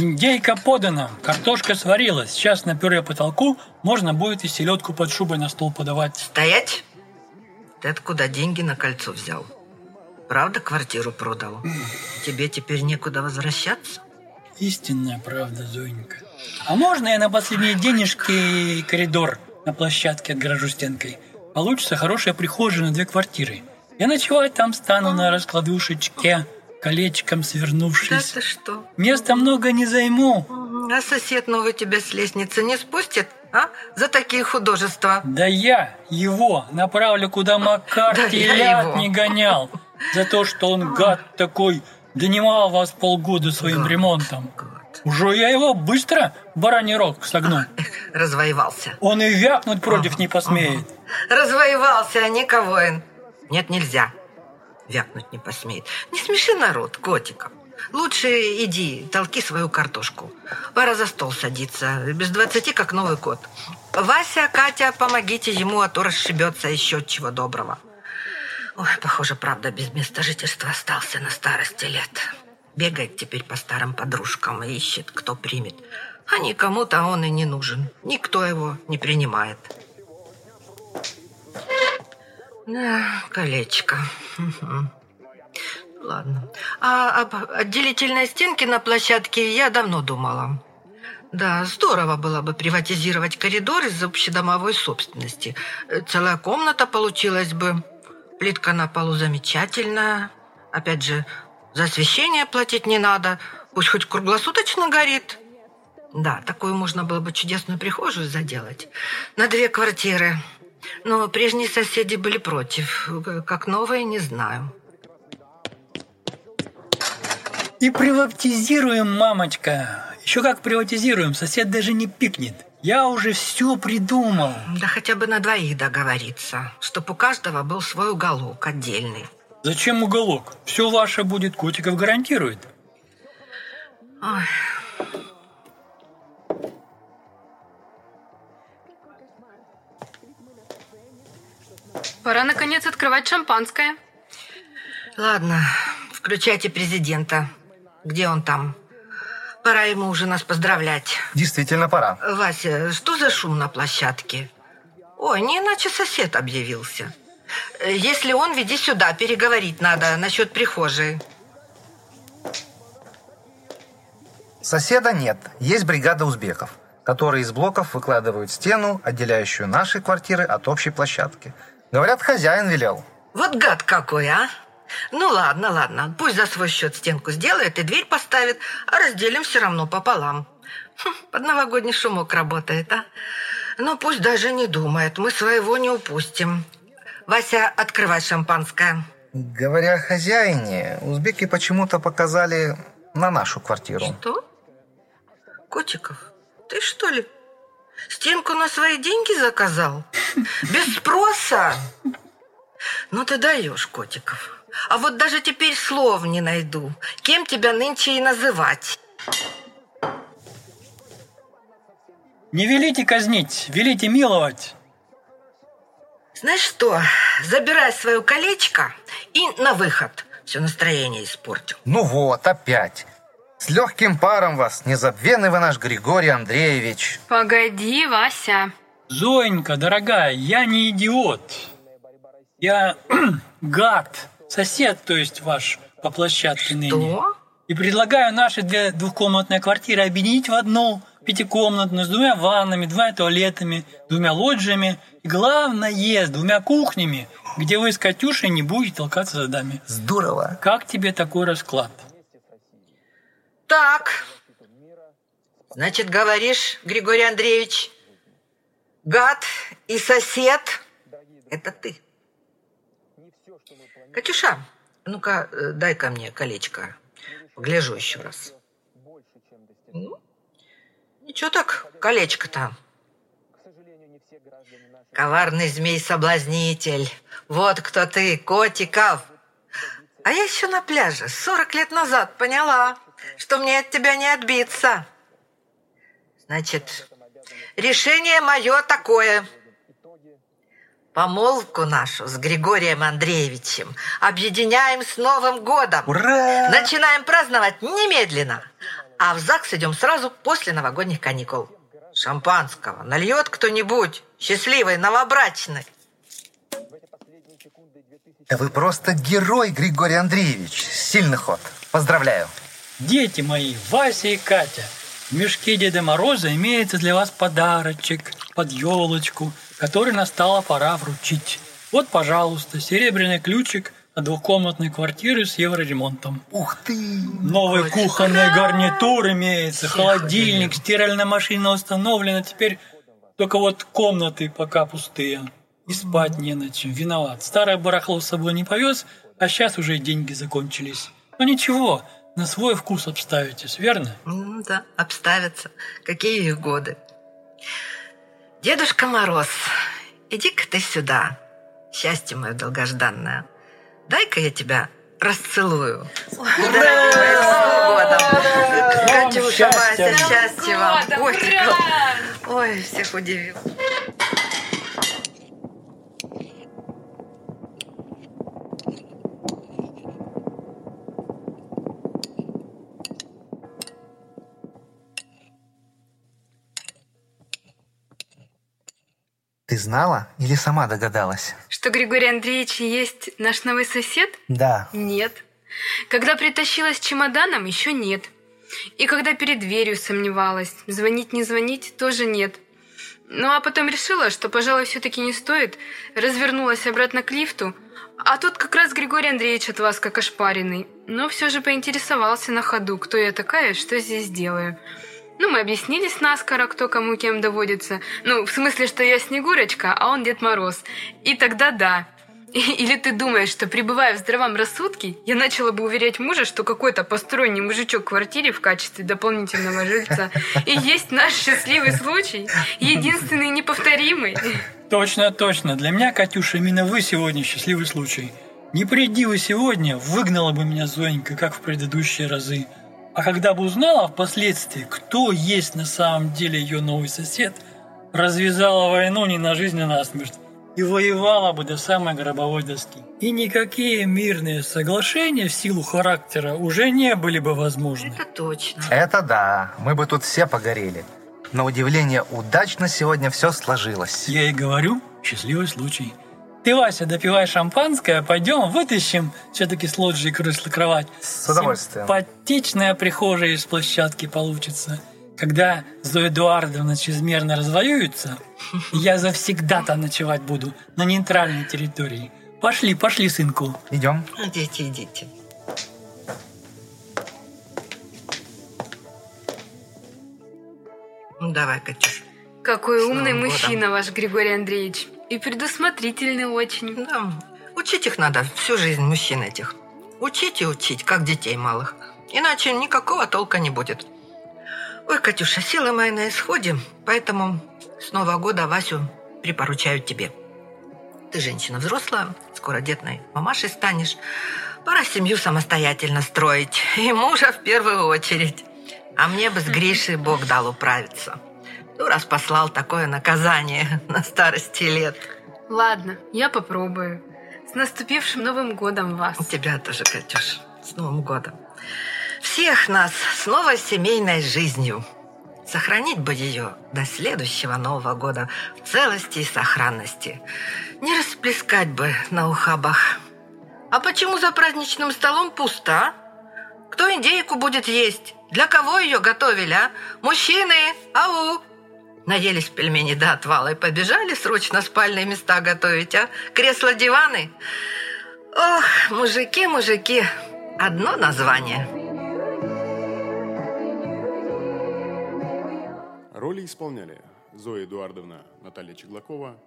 Индейка подана, картошка сварилась. Сейчас на пюре потолку можно будет и селедку под шубой на стол подавать.
Стоять? Ты откуда деньги на кольцо взял? Правда квартиру продал? Тебе теперь некуда возвращаться?
Истинная правда, Зоенька. А можно я на последние денежки коридор на площадке отгорожу стенкой? Получится хорошая прихожая на две квартиры. Я ночевать там стану на раскладушечке, колечком
Да
свернувшись.
ты что?
Места много не займу.
А сосед новый тебя с лестницы не спустит, а? За такие художества.
Да я его направлю, куда Макар [LAUGHS]
Да
телят не гонял. За то, что он гад такой, донимал вас полгода своим
Гад.
ремонтом.
Гад.
Уже я его быстро бараний рог согну.
Развоевался.
Он и вякнуть против не посмеет.
Развоевался, а не воин. Нет, нельзя. Вякнуть не посмеет. Не смеши народ, котиком. Лучше иди, толки свою картошку. Пора за стол садиться. Без двадцати, как Новый год. Вася, Катя, помогите ему, а то расшибется еще чего доброго. Ой, похоже, правда, без места жительства остался на старости лет. Бегает теперь по старым подружкам и ищет, кто примет. А никому-то он и не нужен. Никто его не принимает. Да, колечко. Ладно. А об отделительной стенке на площадке я давно думала. Да, здорово было бы приватизировать коридор из общедомовой собственности. Целая комната получилась бы. Плитка на полу замечательная. Опять же, за освещение платить не надо. Пусть хоть круглосуточно горит. Да, такую можно было бы чудесную прихожую заделать. На две квартиры. Но прежние соседи были против. Как новые, не знаю.
И приватизируем, мамочка. Еще как приватизируем, сосед даже не пикнет. Я уже все придумал.
Да хотя бы на двоих договориться, чтоб у каждого был свой уголок отдельный.
Зачем уголок? Все ваше будет, котиков гарантирует.
Ой,
Пора, наконец, открывать шампанское.
Ладно, включайте президента. Где он там? Пора ему уже нас поздравлять.
Действительно пора.
Вася, что за шум на площадке? Ой, не иначе сосед объявился. Если он, веди сюда, переговорить надо насчет прихожей.
Соседа нет. Есть бригада узбеков, которые из блоков выкладывают стену, отделяющую наши квартиры от общей площадки. Говорят, хозяин велел.
Вот гад какой, а! Ну ладно, ладно, пусть за свой счет стенку сделает и дверь поставит, а разделим все равно пополам. Хм, под новогодний шумок работает, а? Ну пусть даже не думает, мы своего не упустим. Вася, открывай шампанское.
Говоря о хозяине, узбеки почему-то показали на нашу квартиру.
Что? Котиков, ты что ли стенку на свои деньги заказал? Без спроса? Ну ты даешь, Котиков. А вот даже теперь слов не найду. Кем тебя нынче и называть?
Не велите казнить, велите миловать.
Знаешь что, забирай свое колечко и на выход. Все настроение испортил.
Ну вот, опять. С легким паром вас, незабвенный вы наш Григорий Андреевич.
Погоди, Вася.
Зоенька, дорогая, я не идиот. Я [CLEARS THROAT] гад, сосед, то есть ваш по площадке ныне.
Что?
И предлагаю наши две двухкомнатные квартиры объединить в одну пятикомнатную с двумя ваннами, двумя туалетами, двумя лоджиями и, главное, с двумя кухнями, где вы с Катюшей не будете толкаться за дами.
Здорово.
Как тебе такой расклад?
Так. Значит, говоришь, Григорий Андреевич, гад и сосед – это ты. Катюша, ну-ка, э, дай-ка мне колечко. Гляжу еще раз. Ну, ничего так, колечко-то. Коварный змей-соблазнитель. Вот кто ты, Котиков. А я еще на пляже 40 лет назад поняла, что мне от тебя не отбиться. Значит, решение мое такое. Помолвку нашу с Григорием Андреевичем объединяем с Новым годом.
Ура!
Начинаем праздновать немедленно. А в ЗАГС идем сразу после новогодних каникул. Шампанского нальет кто-нибудь, счастливый новобрачный.
Да вы просто герой, Григорий Андреевич. Сильный ход. Поздравляю.
Дети мои, Вася и Катя, в мешке Деда Мороза имеется для вас подарочек под елочку, который настала пора вручить. Вот, пожалуйста, серебряный ключик от двухкомнатной квартиры с евроремонтом.
Ух ты!
Новый кухонный гарнитур имеется, холодильник, стиральная машина установлена. Теперь только вот комнаты пока пустые. И спать не на чем. Виноват. Старое барахло с собой не повез, а сейчас уже и деньги закончились. Но ничего, на свой вкус обставитесь, верно?
Ну да, обставятся. Какие их годы. Дедушка Мороз, иди-ка ты сюда. Счастье мое долгожданное. Дай-ка я тебя расцелую. Годом. Катюша. Вася, счастья вам.
Ура!
Ой, всех удивил.
Ты знала или сама догадалась?
Что Григорий Андреевич есть наш новый сосед?
Да.
Нет. Когда притащилась чемоданом, еще нет. И когда перед дверью сомневалась, звонить не звонить, тоже нет. Ну а потом решила, что, пожалуй, все-таки не стоит, развернулась обратно к лифту, а тут как раз Григорий Андреевич от вас как ошпаренный. Но все же поинтересовался на ходу, кто я такая, что здесь делаю. Ну, мы объяснились наскоро, кто кому кем доводится. Ну, в смысле, что я Снегурочка, а он Дед Мороз. И тогда да. Или ты думаешь, что пребывая в здравом рассудке, я начала бы уверять мужа, что какой-то посторонний мужичок в квартире в качестве дополнительного жильца и есть наш счастливый случай, единственный неповторимый.
Точно, точно. Для меня, Катюша, именно вы сегодня счастливый случай. Не приди вы сегодня, выгнала бы меня Зоенька, как в предыдущие разы. А когда бы узнала впоследствии, кто есть на самом деле ее новый сосед, развязала войну не на жизнь, а на смерть. и воевала бы до самой гробовой доски. И никакие мирные соглашения в силу характера уже не были бы возможны.
Это точно.
Это да, мы бы тут все погорели. На удивление, удачно сегодня все сложилось.
Я и говорю, счастливый случай. Ты, Вася, допивай шампанское, пойдем вытащим все-таки с лоджии крысло кровать.
С удовольствием.
Симпатичная прихожая из площадки получится. Когда Зоя Эдуардовна чрезмерно развоюется, [LAUGHS] я завсегда-то ночевать буду на нейтральной территории. Пошли, пошли, сынку.
Идем.
Идите, идите. Ну, давай, Катюш.
Какой умный мужчина ваш Григорий Андреевич. И предусмотрительный очень.
Да, учить их надо всю жизнь, мужчин этих. Учить и учить, как детей малых. Иначе никакого толка не будет. Ой, Катюша, силы мои на исходе, поэтому с Нового года Васю припоручаю тебе. Ты женщина взрослая, скоро детной мамашей станешь. Пора семью самостоятельно строить. И мужа в первую очередь. А мне бы с [LAUGHS] Гришей Бог дал управиться. Ну, раз послал такое наказание [LAUGHS] на старости лет.
Ладно, я попробую. С наступившим Новым годом вас.
У тебя тоже, Катюш. С Новым годом. Всех нас с новой семейной жизнью. Сохранить бы ее до следующего Нового года в целости и сохранности. Не расплескать бы на ухабах. А почему за праздничным столом пусто, а? Кто индейку будет есть? Для кого ее готовили, а? Мужчины! Ау! Наелись пельмени до отвала и побежали срочно спальные места готовить, а? Кресла-диваны? Ох, мужики, мужики, одно название.
Роли исполняли Зоя Эдуардовна Наталья Чеглакова,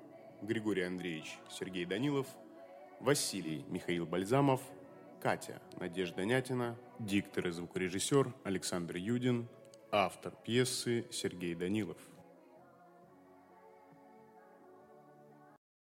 Григорий Андреевич Сергей Данилов, Василий Михаил Бальзамов, Катя Надежда Нятина, диктор и звукорежиссер Александр Юдин, автор пьесы Сергей Данилов.